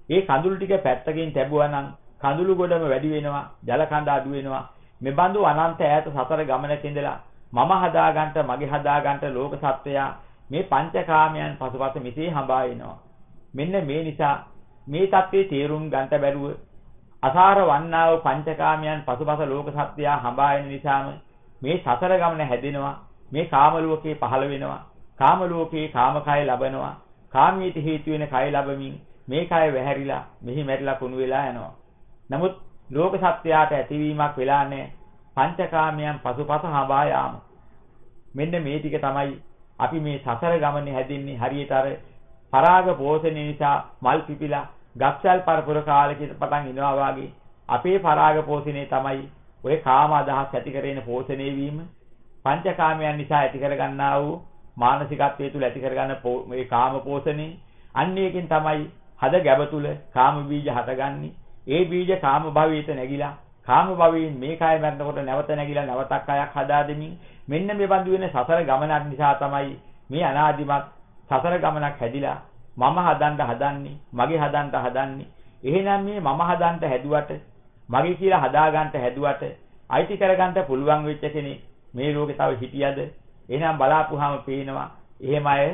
ඒ කඳුළු ටික පැත්තකින් තැබුවා නම් කඳුළු ගොඩම වැඩි වෙනවා, ජල කඳ අඩු වෙනවා. මේ බඳු අනන්ත ඈත සතර ගමනක ඉඳලා මම හදාගන්න, මගේ හදාගන්න ලෝක සත්වයා මේ පංචකාමයන් පසුපස මිසී හඹා එනවා. මෙන්න මේ නිසා මේ தත්ත්වේ තේරුම් ගන්නට බැරුව අසාර වන්නා වූ පංචකාමයන් පසුපස ලෝක සත්‍යය හඹා එන නිසාම මේ සතර ගමන හැදෙනවා මේ කාම ලෝකේ පහළ වෙනවා. කාම ලෝකේ කාමකය ලබනවා. කාමීත හේතු වෙන කය ලැබමින් මේ කය වැහැරිලා මෙහි මැරිලා කුණු වෙලා යනවා. නමුත් ලෝක සත්‍යයට ඇතිවීමක් වෙලා නැහැ. පංචකාමයන් පසුපස හඹා යාම. මෙන්න මේ ටික තමයි අපි මේ සසර ගමනේ හැදින්නේ. හරියට අර පරාග පෝෂණය නිසා මල් පිපිලා ගස්වැල් පරපුර කාලෙකින් පටන් ඉනවා වගේ අපේ පරාග පෝෂණය තමයි ඔය කාම අදහස් ඇති කරගෙන පෝෂණය වීම. පංචකාමයන් නිසා ඇති කරගන්නා වූ මානසිකත්වයේ තුල ඇති කරගන්න මේ කාම පෝෂණය අන්න එකකින් තමයි හද ගැබ තුල කාම බීජ හටගන්නේ. ඒ බීජ කාම භවයට නැగిලා කාම භවයෙන් මේ කය මැරෙනකොට නැවත නැగిලා නැවතක් කයක් හදා දෙමින් මෙන්න මේ බඳු වෙන සසර ගමනක් නිසා තමයි මේ අනාදිමත් සසර ගමනක් හැදිලා මම හදන්න හදන්නේ මගේ හදන්න හදන්නේ. එහෙනම් මේ මම හදන්න හැදුවට මගේ කියලා හදාගන්න හැදුවට අයිති කරගන්න පුළුවන් වෙච්ච කෙනෙක් මේ ලෝකේ තව හිටියද එහෙනම් බලාපුවාම පේනවා එහෙම අය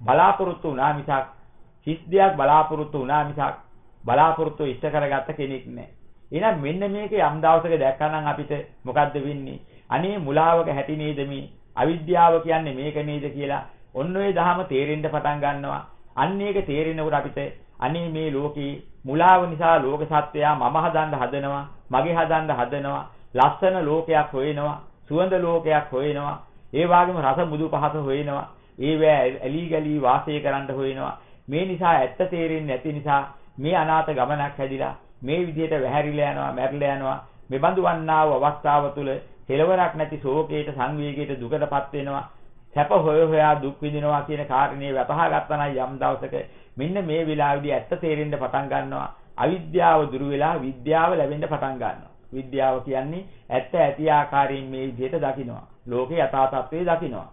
බලාපොරොත්තු වුණා මිසක් කිස් දෙයක් බලාපොරොත්තු වුණා මිසක් බලාපොරොත්තු ඉෂ්ට කරගත්ත කෙනෙක් නැහැ. එහෙනම් මෙන්න මේක යම් දවසක දැක්කනම් අපිට මොකද්ද වෙන්නේ? අනේ මුලාවක හැටි නේද මේ? අවිද්‍යාව කියන්නේ මේක නේද කියලා ඔන්න ඔය දහම තේරෙන්න පටන් ගන්නවා. අන්න ඒක තේරෙනකොට අපිට අනේ මේ ලෝකේ මුලාව නිසා ලෝක සත්වයා මම හදන්න හදනවා මගේ හදන්න හදනවා. ලස්සන ලෝකයක් හොයනවා. සුවඳ ලෝකයක් හොයනවා. ඒ වගේම රස මුදු පහස හොයනවා. ඒවැ ඇලි ගලි වාසය කරන්න හොයනවා. මේ නිසා ඇත්ත තේරෙන්නේ නැති නිසා මේ අනාථ ගමනක් හැදිලා මේ විදිහට වැහැරිලා යනවා, මැරිලා යනවා. මෙබඳු වන්නා වූ අවස්ථාව තුළ කෙලවරක් නැති ශෝකයට, සංවේගයට, දුකටපත් වෙනවා. සැප හොය හොයා දුක් විඳිනවා කියන කාරණේ වතහා ගත්තා නම් යම් දවසක මෙන්න මේ වෙලාවේදී ඇත්ත තේරෙන්න පටන් ගන්නවා. අවිද්‍යාව දුරු වෙලා විද්‍යාව ලැබෙන්න පටන් ගන්නවා. විද්‍යාව කියන්නේ ඇත්ත ඇති ආකාරයෙන් මේ විදිහට දකිනවා. ලෝකේ යථා තත්ත්වය දකිනවා.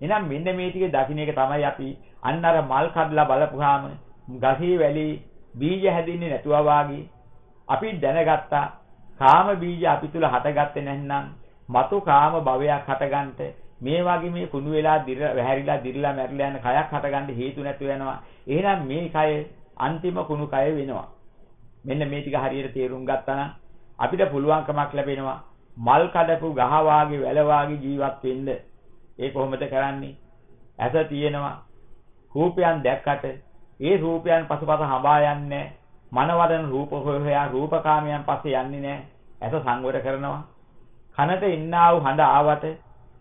එහෙනම් මෙන්න මේ ටික දකින්න එක තමයි අපි අන්න අර මල් කඩලා බලපුවාම ගහේ වැලි බීජ හැදින්නේ නැතුවා වාගේ අපි දැනගත්තා කාම බීජ අපි තුල හටගත්තේ නැත්නම් මතු කාම භවයක් හටගන්නට මේ වගේ මේ කුණු වෙලා දිර වැහැරිලා දිරලා මැරිලා යන කයක් හටගන්න හේතු නැතු වෙනවා. එහෙනම් මේ කය අන්තිම කුණු කය වෙනවා. මෙන්න මේ ටික හරියට තේරුම් ගත්තා නම් අපිට පුළුවන්කමක් ලැබෙනවා මල් කඩපු ගහ වාගේ වැල වාගේ ජීවත් වෙන්න. ඒ කොහොමද කරන්නේ? ඇස තියෙනවා. රූපයන් දැක්කට ඒ රූපයන් පසුපස හඹා යන්නේ මනවදන රූප හොයා රූපකාමයන් පස්සේ යන්නේ නැහැ. ඇස සංවර කරනවා. කනට ඉන්නා වූ හඬ ආවට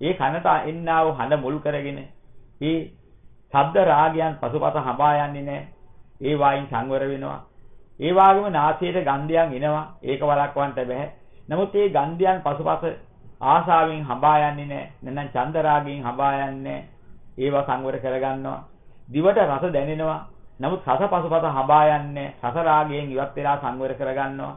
ඒ කනට ඉන්නා වූ හඬ මුල් කරගෙන ඒ ශබ්ද රාගයන් පසුපස හඹා යන්නේ නැහැ. ඒ වයින් සංවර වෙනවා. ඒ වගේම නාසයට ගන්ධයන් එනවා. ඒක වළක්වන්න බෑ. නමුත් මේ ගන්ධයන් පසුපස ආශාවෙන් හඹා යන්නේ නැහැ. නැත්නම් චන්ද රාගයෙන් හඹා යන්නේ ඒවා සංවර කරගන්නවා. දිවට රස දැනෙනවා. නමුත් රස පසුපස හඹා යන්නේ රස රාගයෙන් ඉවත් වෙලා සංවර කරගන්නවා.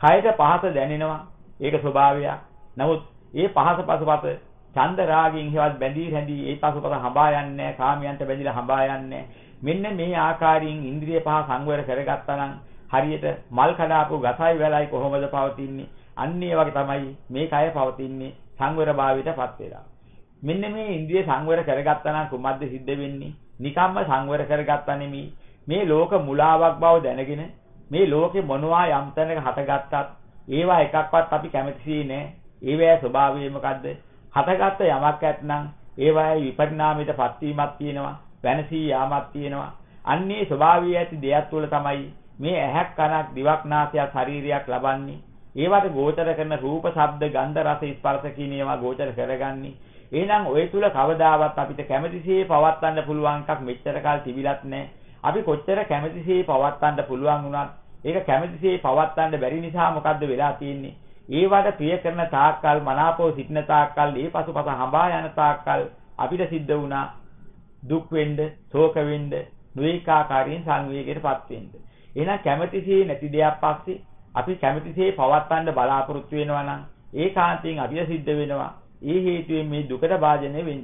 කයට පහස දැනෙනවා. ඒක ස්වභාවයක්. නමුත් ඒ පහස පසුපස චන්ද රාගයෙන් හේවත් බැඳී රැඳී ඒ පසුපස හඹා යන්නේ කාමයන්ට බැඳිලා හඹා යන්නේ මෙන්න මේ ආකාරයෙන් ඉන්ද්‍රිය පහ සංවර කරගත්තා නම් හරියට මල් කඩාපු ගසයි වැලයි කොහොමද පවතින්නේ අන්න ඒ වගේ තමයි මේ කය පවතින්නේ සංවර භාවයටපත් වෙලා. මෙන්න මේ ඉන්ද්‍රිය සංවර කරගත්තා නම් කුමක්ද සිද්ධ වෙන්නේ? නිකම්ම සංවර කරගත්තා නෙමෙයි. මේ ලෝක මුලාවක් බව දැනගෙන මේ ලෝකේ මොනවා යම් තැනක හටගත්තත් ඒවා එකක්වත් අපි කැමතිසී නෑ. ඒවැය ස්වභාවය මොකද්ද? හටගත්ත යමක් ඇත්නම් ඒවායේ විපරිණාමයටපත් වීමක් තියෙනවා. වෙනසී යාමක් තියෙනවා. අන්නේ ස්වභාවය ඇති දෙයක් තුළ තමයි මේ ඇහක් කනක් දිවක් නාසයක් ශරීරයක් ලබන්නේ. ඒවට ගෝචර කරන රූප, ශබ්ද, ගන්ධ, රස, ස්පර්ශ කියන ඒවා ගෝචර කරගන්නේ. එහෙනම් ඔය තුල කවදාවත් අපිට කැමැතිසේ පවත්වන්න පුළුවන් එකක් මෙච්චර කාල තිබිලත් නැහැ. අපි කොච්චර කැමැතිසේ පවත්වන්න පුළුවන් වුණත් ඒක කැමැතිසේ පවත්වන්න බැරි නිසා මොකද්ද වෙලා තියෙන්නේ? ඒවට ප්‍රිය කරන තාක්කල් මනාපව සිටින තාක්කල් ඒ පසුපස හඹා යන තාක්කල් අපිට සිද්ධ වුණා දුක් වෙන්න, ශෝක වෙන්න, නොඒකාකාරයෙන් සංවේගයටපත් වෙන්න. එහෙනම් කැමැතිසේ නැති දෙයක් පස්සේ අපි කැමැතිසේ පවත්වන්න බලාපොරොත්තු වෙනවා නම් ඒකාන්තයෙන් අපිට සිද්ධ වෙනවා. ඒ හේතුවෙන් මේ දුකට භාජනය වෙන්න.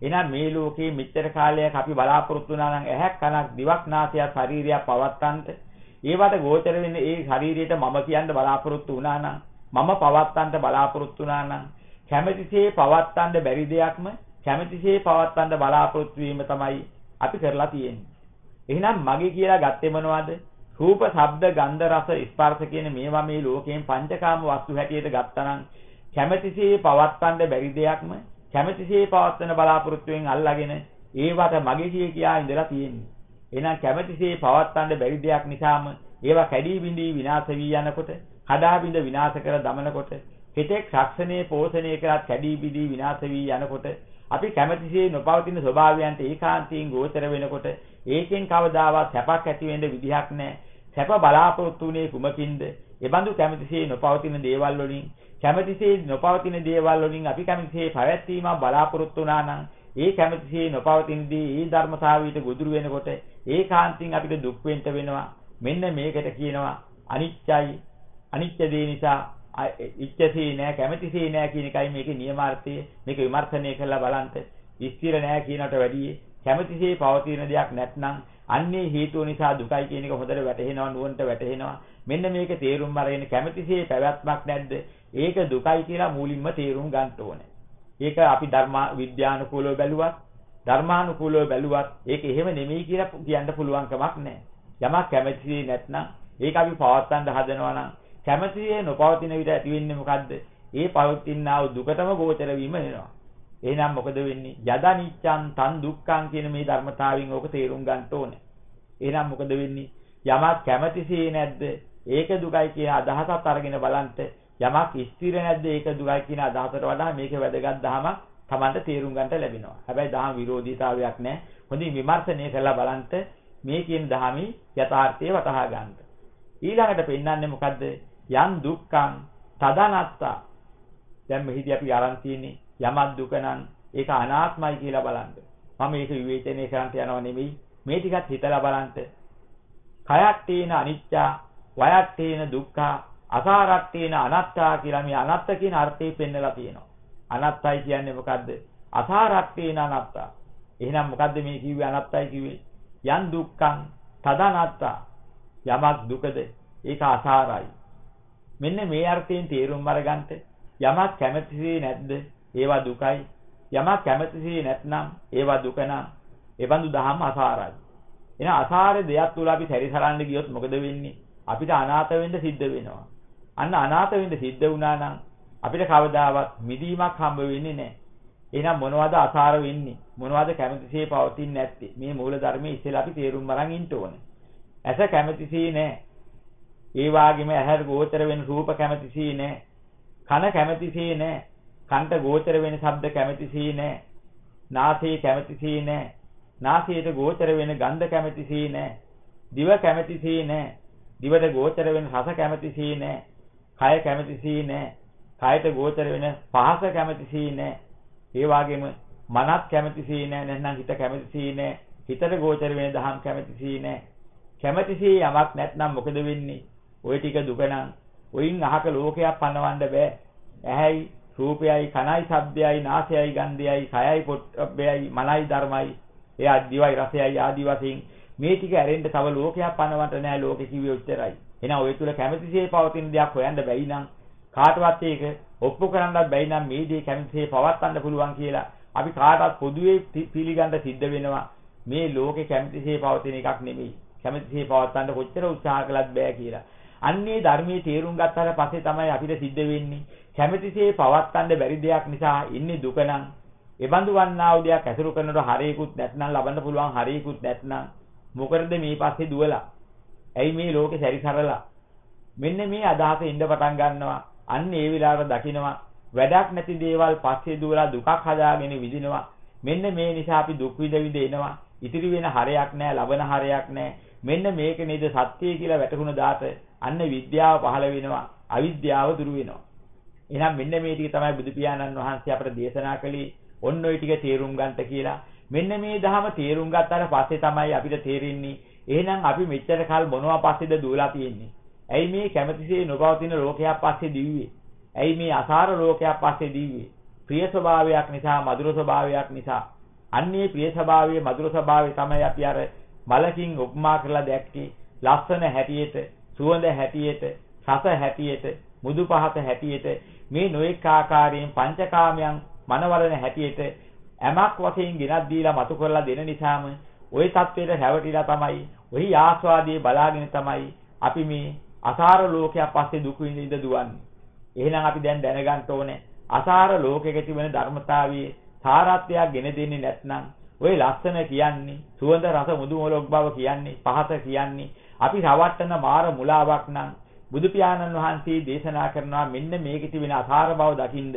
එහෙනම් මේ ලෝකේ මෙච්චර කාලයක් අපි බලාපොරොත්තු වුණා නම් ඇහක් කනක් දිවක් නාසයක් ශරීරයක් පවත්තන්ට ඒවට ගෝචර වෙන්නේ ඒ ශරීරයට මම කියන්න බලාපොරොත්තු වුණා නම් මම පවත්තන්ට බලාපොරොත්තු වුණා නම් කැමැතිසේ පවත්තන්න බැරි දෙයක්ම කැමැතිසේ පවත්තන්න බලාපොරොත්තු වීම තමයි අපි කරලා තියෙන්නේ. එහෙනම් මගේ කියලා ගත්තේ මොනවද? රූප, ශබ්ද, ගන්ධ, රස, ස්පර්ශ කියන මේවා මේ ලෝකයෙන් පංචකාම වස්තු හැටියට ගත්තනම් කැමැතිසේ පවත්වන්න බැරි දෙයක්ම කැමැතිසේ පවත්වන බලාපොරොත්තුෙන් අල්ලාගෙන ඒවට මගේ කිය කියා ඉඳලා තියෙන්නේ. එහෙනම් කැමැතිසේ පවත්වන්න බැරි දෙයක් නිසාම ඒවා කැඩී බිඳී විනාශ වී යනකොට, හදා බිඳ විනාශ කර දමනකොට, හිතෙක් ශක්ෂණේ පෝෂණය කරත් කැඩී බිඳී විනාශ වී යනකොට අපි කැමැතිසේ නොපවතින ස්වභාවයන්ට ඒකාන්තයෙන් ගෝචර වෙනකොට ඒකෙන් කවදාවත් සැපක් ඇති වෙන්න විදිහක් නැහැ. සැප බලාපොරොත්තු වුණේ කුමකින්ද? එබඳු කැමැතිසේ නොපවතින දේවල් වලින් කැමැතිසේ නොපවතින දේවල් වලින් අපි කැමැතිසේ පැවැත්වීමක් බලාපොරොත්තු වුණා නම් ඒ කැමැතිසේ නොපවතින දේ ඒ ධර්මතාවයට ගොදුරු වෙනකොට ඒකාන්තයෙන් අපිට දුක් වෙන්න වෙනවා. මෙන්න මේකට කියනවා අනිත්‍යයි. අනිත්‍ය දේ නිසා ඉච්ඡසේ නෑ කැමැතිසේ නෑ කියන එකයි මේකේ නියමාර්ථය මේක විමර්ශනය කරලා බලන්න ස්ථිර නෑ කියනට වැඩිය කැමැතිසේ පවතින දෙයක් නැත්නම් අන්නේ හේතුව නිසා දුකයි කියන එක හොඳට වැටහෙනවා නුවන්ට වැටහෙනවා මෙන්න මේක තේරුම් අරගෙන කැමැතිසේ පැවැත්මක් නැද්ද ඒක දුකයි කියලා මූලින්ම තේරුම් ගන්න ඕනේ ඒක අපි ධර්ම විද්‍යානුකූලව බැලුවත් ධර්මානුකූලව බැලුවත් ඒක එහෙම නෙමෙයි කියලා කියන්න පුළුවන් කමක් නැහැ යමක් කැමැතිසේ නැත්නම් ඒක අපි පවත්වන්න හදනවා නම් කැමැතියේ නොපවතින විට ඇති වෙන්නේ මොකද්ද? ඒ පවතිනා වූ දුකටම ගෝචර වීම වෙනවා. එහෙනම් මොකද වෙන්නේ? යදනිච්ඡන් තන් දුක්ඛං කියන මේ ධර්මතාවයෙන් ඕක තේරුම් ගන්න ඕනේ. එහෙනම් මොකද වෙන්නේ? යමක් කැමැතිසේ නැද්ද? ඒක දුකයි කියන අදහසත් අරගෙන බලන්න යමක් ස්ථිර නැද්ද ඒක දුකයි කියන අදහසට වඩා මේක වැදගත් දහමක් Tamanට තේරුම් ගන්නට ලැබෙනවා. හැබැයි දහම් විරෝධීතාවයක් නැහැ. හොඳින් විමර්ශනය කරලා බලන්න මේ කියන දහමේ යථාර්ථය වටහා ගන්න. ඊළඟට පෙන්වන්නේ මොකද්ද? යම් දුක්ඛං තදනත්තා. දැන් මෙහිදී අපි අරන් තියෙන්නේ යමක් දුක නම් ඒක අනාත්මයි කියලා බලන්න. මම මේක විවේචනය කරන්න යනව නෙමෙයි. මේ ටිකත් හිතලා බලන්න. කයක් තේන අනිච්චා, වයක් තේන දුක්ඛා, අසාරක් තේන අනත්තා කියලා මේ අනත්ත කියන අර්ථය පෙන්නලා තියෙනවා. අනත්තයි කියන්නේ මොකද්ද? අසාරක් තේන අනත්තා. එහෙනම් මොකද්ද මේ කිව්වේ අනත්තයි කිව්වේ? යන් දුක්ඛං තදනත්තා. යමක් දුකද ඒක අසාරයි. මෙන්න මේ අර්ථයෙන් තේරුම් අරගන්න යමක් කැමැතිසේ නැද්ද? ඒවා දුකයි. යමක් කැමැතිසේ නැත්නම් ඒවා දුක නම් එබඳු දහම් අසාරයි. එහෙනම් අසාර දෙයක් තුල අපි සැරිසරන්න ගියොත් මොකද වෙන්නේ? අපිට අනාථ වෙන්න සිද්ධ වෙනවා. අන්න අනාථ වෙන්න සිද්ධ වුණා නම් අපිට කවදාවත් මිදීමක් හම්බ වෙන්නේ නැහැ. එහෙනම් මොනවද අසාර වෙන්නේ? මොනවද කැමැතිසේ පවතින්නේ නැත්තේ? මේ මූල ධර්මයේ ඉස්සෙල්ලා අපි තේරුම් අරන් ඉන්න ඕනේ. ඇස කැමැතිසේ නැහැ. ඒ වාගේම ඇහැට ගෝචර වෙන රූප කැමැතිසේ නැහැ. කන කැමැතිසේ නැහැ. කන්ට ගෝචර වෙන ශබ්ද කැමැතිසේ නැහැ. නාසයේ කැමැතිසේ නැහැ. නාසයට ගෝචර වෙන ගන්ධ කැමැතිසේ නැහැ. දිව කැමැතිසේ නැහැ. දිවට ගෝචර වෙන රස කැමැතිසේ නැහැ. කය කැමැතිසේ නැහැ. කයට ගෝචර වෙන පහස කැමැතිසේ නැහැ. ඒ වගේම මනත් කැමැතිසේ නැහැ. නැත්නම් හිත කැමැතිසේ නැහැ. හිතට ගෝචර වෙන දහම් කැමැතිසේ නැහැ. කැමැතිසේ යමක් නැත්නම් මොකද වෙන්නේ? ওই ටික දුක නම් ඔයින් අහක ලෝකයක් පනවන්න බෑ. ඇහැයි රූපයයි කනයි ශබ්දයයි නාසයයි ගන්ධයයි කයයි පොට්ටබ්බයයි මනයි ධර්මයි. ඒ අද්දිවයි රසයයි ආදි වශයෙන් මේ ටික ඇරෙන්න තව ලෝකයක් පනවන්න නෑ ලෝකෙ කිව්වේ උච්චරයි එහෙනම් ඔය තුල කැමැතිසේ පවතින දෙයක් හොයන්න බැයි නම් කාටවත් ඒක ඔප්පු කරන්නත් බැයි නම් මේ දේ කැමැතිසේ පවත්වන්න පුළුවන් කියලා අපි කාටවත් පොදුවේ පිළිගන්න සිද්ධ වෙනවා. මේ ලෝකේ කැමැතිසේ පවතින එකක් නෙමෙයි. කැමැතිසේ පවත්වන්න කොච්චර උත්සාහ කළත් බෑ කියලා. අන්නේ ධර්මයේ තේරුම් ගත්තාට පස්සේ තමයි අපිට සිද්ධ වෙන්නේ. කැමැතිසේ පවත්වන්න බැරි දෙයක් නිසා ඉන්නේ දුක නම් එබඳු වන්නා වූ දෙයක් ඇසුරු කරනකොට හරියකුත් නැත්නම් ලබන්න පුළුවන් හරියකුත් නැත්නම් මොකටද මේ පස්සේ දුවලා? ඇයි මේ ලෝකේ සැරිසරලා මෙන්න මේ අදහස ඉඳ පටන් ගන්නවා. අන්න ඒ විලාර දකිනවා. වැඩක් නැති දේවල් පස්සේ දුවලා දුකක් හදාගෙන විඳිනවා. මෙන්න මේ නිසා අපි දුක් විඳ විඳ එනවා. ඉතිරි වෙන හරයක් නැහැ ලබන හරයක් නැහැ මෙන්න මේක නේද සත්‍යය කියලා වැටහුණ දාට අන්න විද්‍යාව පහළ වෙනවා. අවිද්‍යාව දුරු වෙනවා. එහෙනම් මෙන්න මේ ටික තමයි බුදු පියාණන් වහන්සේ අපට දේශනා කළේ. ඔන්න ඔය ටික තේරුම් ගන්නට කියලා. මෙන්න මේ ධහම තේරුම් ගත්තාට පස්සේ තමයි අපිට තේරෙන්නේ එහෙනම් අපි මෙච්චර කල් මොනවා පස්සේද දුවලා තියෙන්නේ? ඇයි මේ කැමැතිසේ නොපවතින ලෝකයක් පස්සේ දිව්වේ? ඇයි මේ අසාර ලෝකයක් පස්සේ දිව්වේ? ප්‍රිය ස්වභාවයක් නිසා මధుර ස්වභාවයක් නිසා. අන්නේ ප්‍රිය ස්වභාවයේ මధుර ස්වභාවය තමයි අපි අර මලකින් උපමා කරලා දැක්කේ. ලස්සන හැටියට සුවඳ හැටියට රස හැටියට මුදු පහත හැටියට මේ නොඑක ආකාරයෙන් පංචකාමයන් මනවලන හැටියට ඇමක් වශයෙන් ගෙනත් දීලා මතු කරලා දෙන නිසාම ওই தത്വෙට හැවටිලා තමයි ওই ආස්වාදයේ බලාගෙන තමයි අපි මේ අසාර ලෝකයක් පස්සේ දුක විඳින්න දුවන්නේ. එහෙනම් අපි දැන් දැනගන්න ඕනේ අසාර ලෝකෙක තිබෙන ධර්මතාවයේ සාරත්වයක් ගෙන දෙන්නේ නැත්නම් ওই ලස්සන කියන්නේ සුවඳ රස මුදු මොලොක් බව කියන්නේ පහස කියන්නේ අපි රවට්ටන මාර මුලාවක් නම් බුදු පියාණන් වහන්සේ දේශනා කරනවා මෙන්න මේකේ තිබෙන අසාර බව දකින්ද?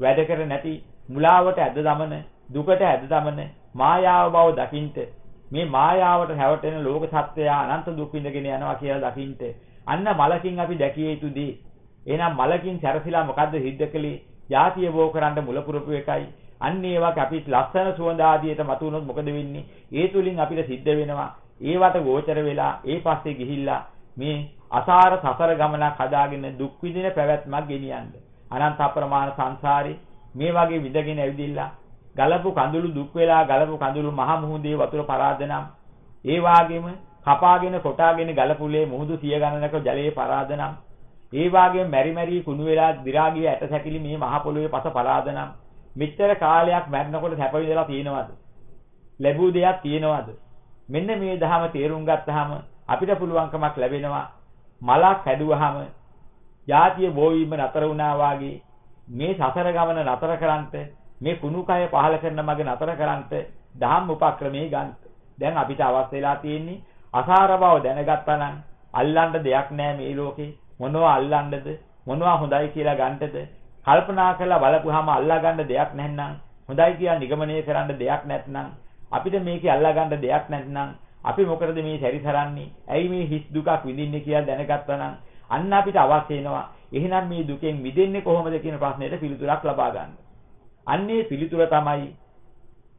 වැඩ කර නැති මුලාවට ඇද දමන දුකට ඇද දමන මායාව බව දකින්ට මේ මායාවට හැවටෙන ලෝක සත්‍යය අනන්ත දුක් විඳගෙන යනවා කියලා දකින්ට අන්න මලකින් අපි දැකිය යුතු දේ. එහෙනම් මලකින් සැරසිලා මොකද්ද සිද්ධ කළේ? ಜಾතිය බෝ කරන්න මුල පුරපු එකයි. අන්න ඒ වගේ අපි ලස්සන සුවඳ ආදියට මතු වුණොත් මොකද වෙන්නේ? ඒ තුලින් අපිට සිද්ධ වෙනවා. ඒවට ගෝචර වෙලා ඒ පස්සේ ගිහිල්ලා මේ අසාර සසර ගමනක් හදාගෙන දුක් විඳින පැවැත්මක් ගෙනියන්න. අනන්ත අප්‍රමාණ සංසාරේ මේ වගේ විඳගෙන ඇවිදිලා ගලපු කඳුළු දුක් වෙලා ගලපු කඳුළු මහ මුහුදේ වතුර පරාදනම් ඒ වාගේම කපාගෙන කොටාගෙන ගලපුලේ මුහුදු සිය ගණනක ජලයේ පරාදනම් ඒ වාගේම මෙරි මෙරි කුණු වෙලා දි รา ගිය ඇට සැකිලි මේ මහ පොළොවේ පස පරාදනම් මෙච්චර කාලයක් මැරෙනකොට සැප විඳලා තියෙනවද? ලැබූ දෙයක් තියෙනවද? මෙන්න මේ ධහම තේරුම් ගත්තාම අපිට පුළුවන්කමක් ලැබෙනවා මලක් හැදුවාම ಜಾතිය බෝවීම නතර වුණා වාගේ මේ සසර ගමන නතර කරන්ට මේ කුණු කය පහල කරන මග නතර කරන්ට ධම්ම උපක්‍රමයේ ගන්න. දැන් අපිට අවශ්‍ය වෙලා තියෙන්නේ අසාර බව දැනගත්තා නම් අල්ලන්න දෙයක් නැහැ මේ ලෝකේ. මොනවා අල්ලන්නද? මොනවා හොඳයි කියලා ගන්නද? කල්පනා කරලා බලපුවාම අල්ලා ගන්න දෙයක් නැත්නම් හොඳයි කියලා නිගමනය කරන්න දෙයක් නැත්නම් අපිට මේකේ අල්ලා ගන්න දෙයක් නැත්නම් අපි මොකටද මේ සැරිසරන්නේ? ඇයි මේ හිස් දුකක් විඳින්නේ කියලා දැනගත්තා නම් අන්න අපිට අවශ්‍ය වෙනවා. එහෙනම් මේ දුකෙන් මිදෙන්නේ කොහොමද කියන ප්‍රශ්නෙට පිළිතුරක් ලබා ගන්න. අන්නේ පිළිතුර තමයි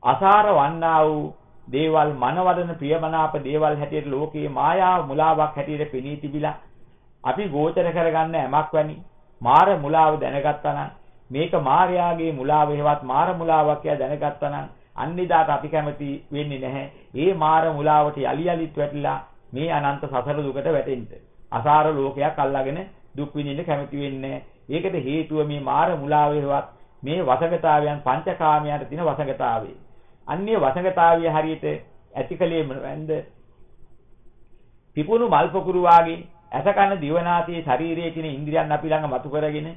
අසාර වන්නා වූ දේවල් මනවදන ප්‍රියමනාප දේවල් හැටියට ලෝකයේ මායාව මුලාවක් හැටියට පෙනී තිබිලා අපි ගෝචර කරගන්න යමක් වැනි මාර මුලාව දැනගත්තා නම් මේක මායාගේ මුලාව හේවත් මාර මුලාවක් කියලා දැනගත්තා නම් අනිදාට අපි කැමති වෙන්නේ නැහැ. ඒ මාර මුලාවට යලි යලිත් වැටිලා මේ අනන්ත සසර දුකට වැටෙන්න. අසාර ලෝකයක් අල්ලාගෙන දුක් විඳින්න කැමති වෙන්නේ ඒකට හේතුව මේ මාර මුලාව හේවත් මේ වසඟතාවයන් පංචකාමයන්ට තියෙන වසඟතාවය. අන්නේ වසඟතාවිය හරියට ඇතිකලේ වැන්ද පිපුණු මල් පොකුරු වාගේ ඇස කන දිවනාසයේ ශරීරයේ කියන ඉන්ද්‍රියන් අපි ළඟ මතු කරගෙන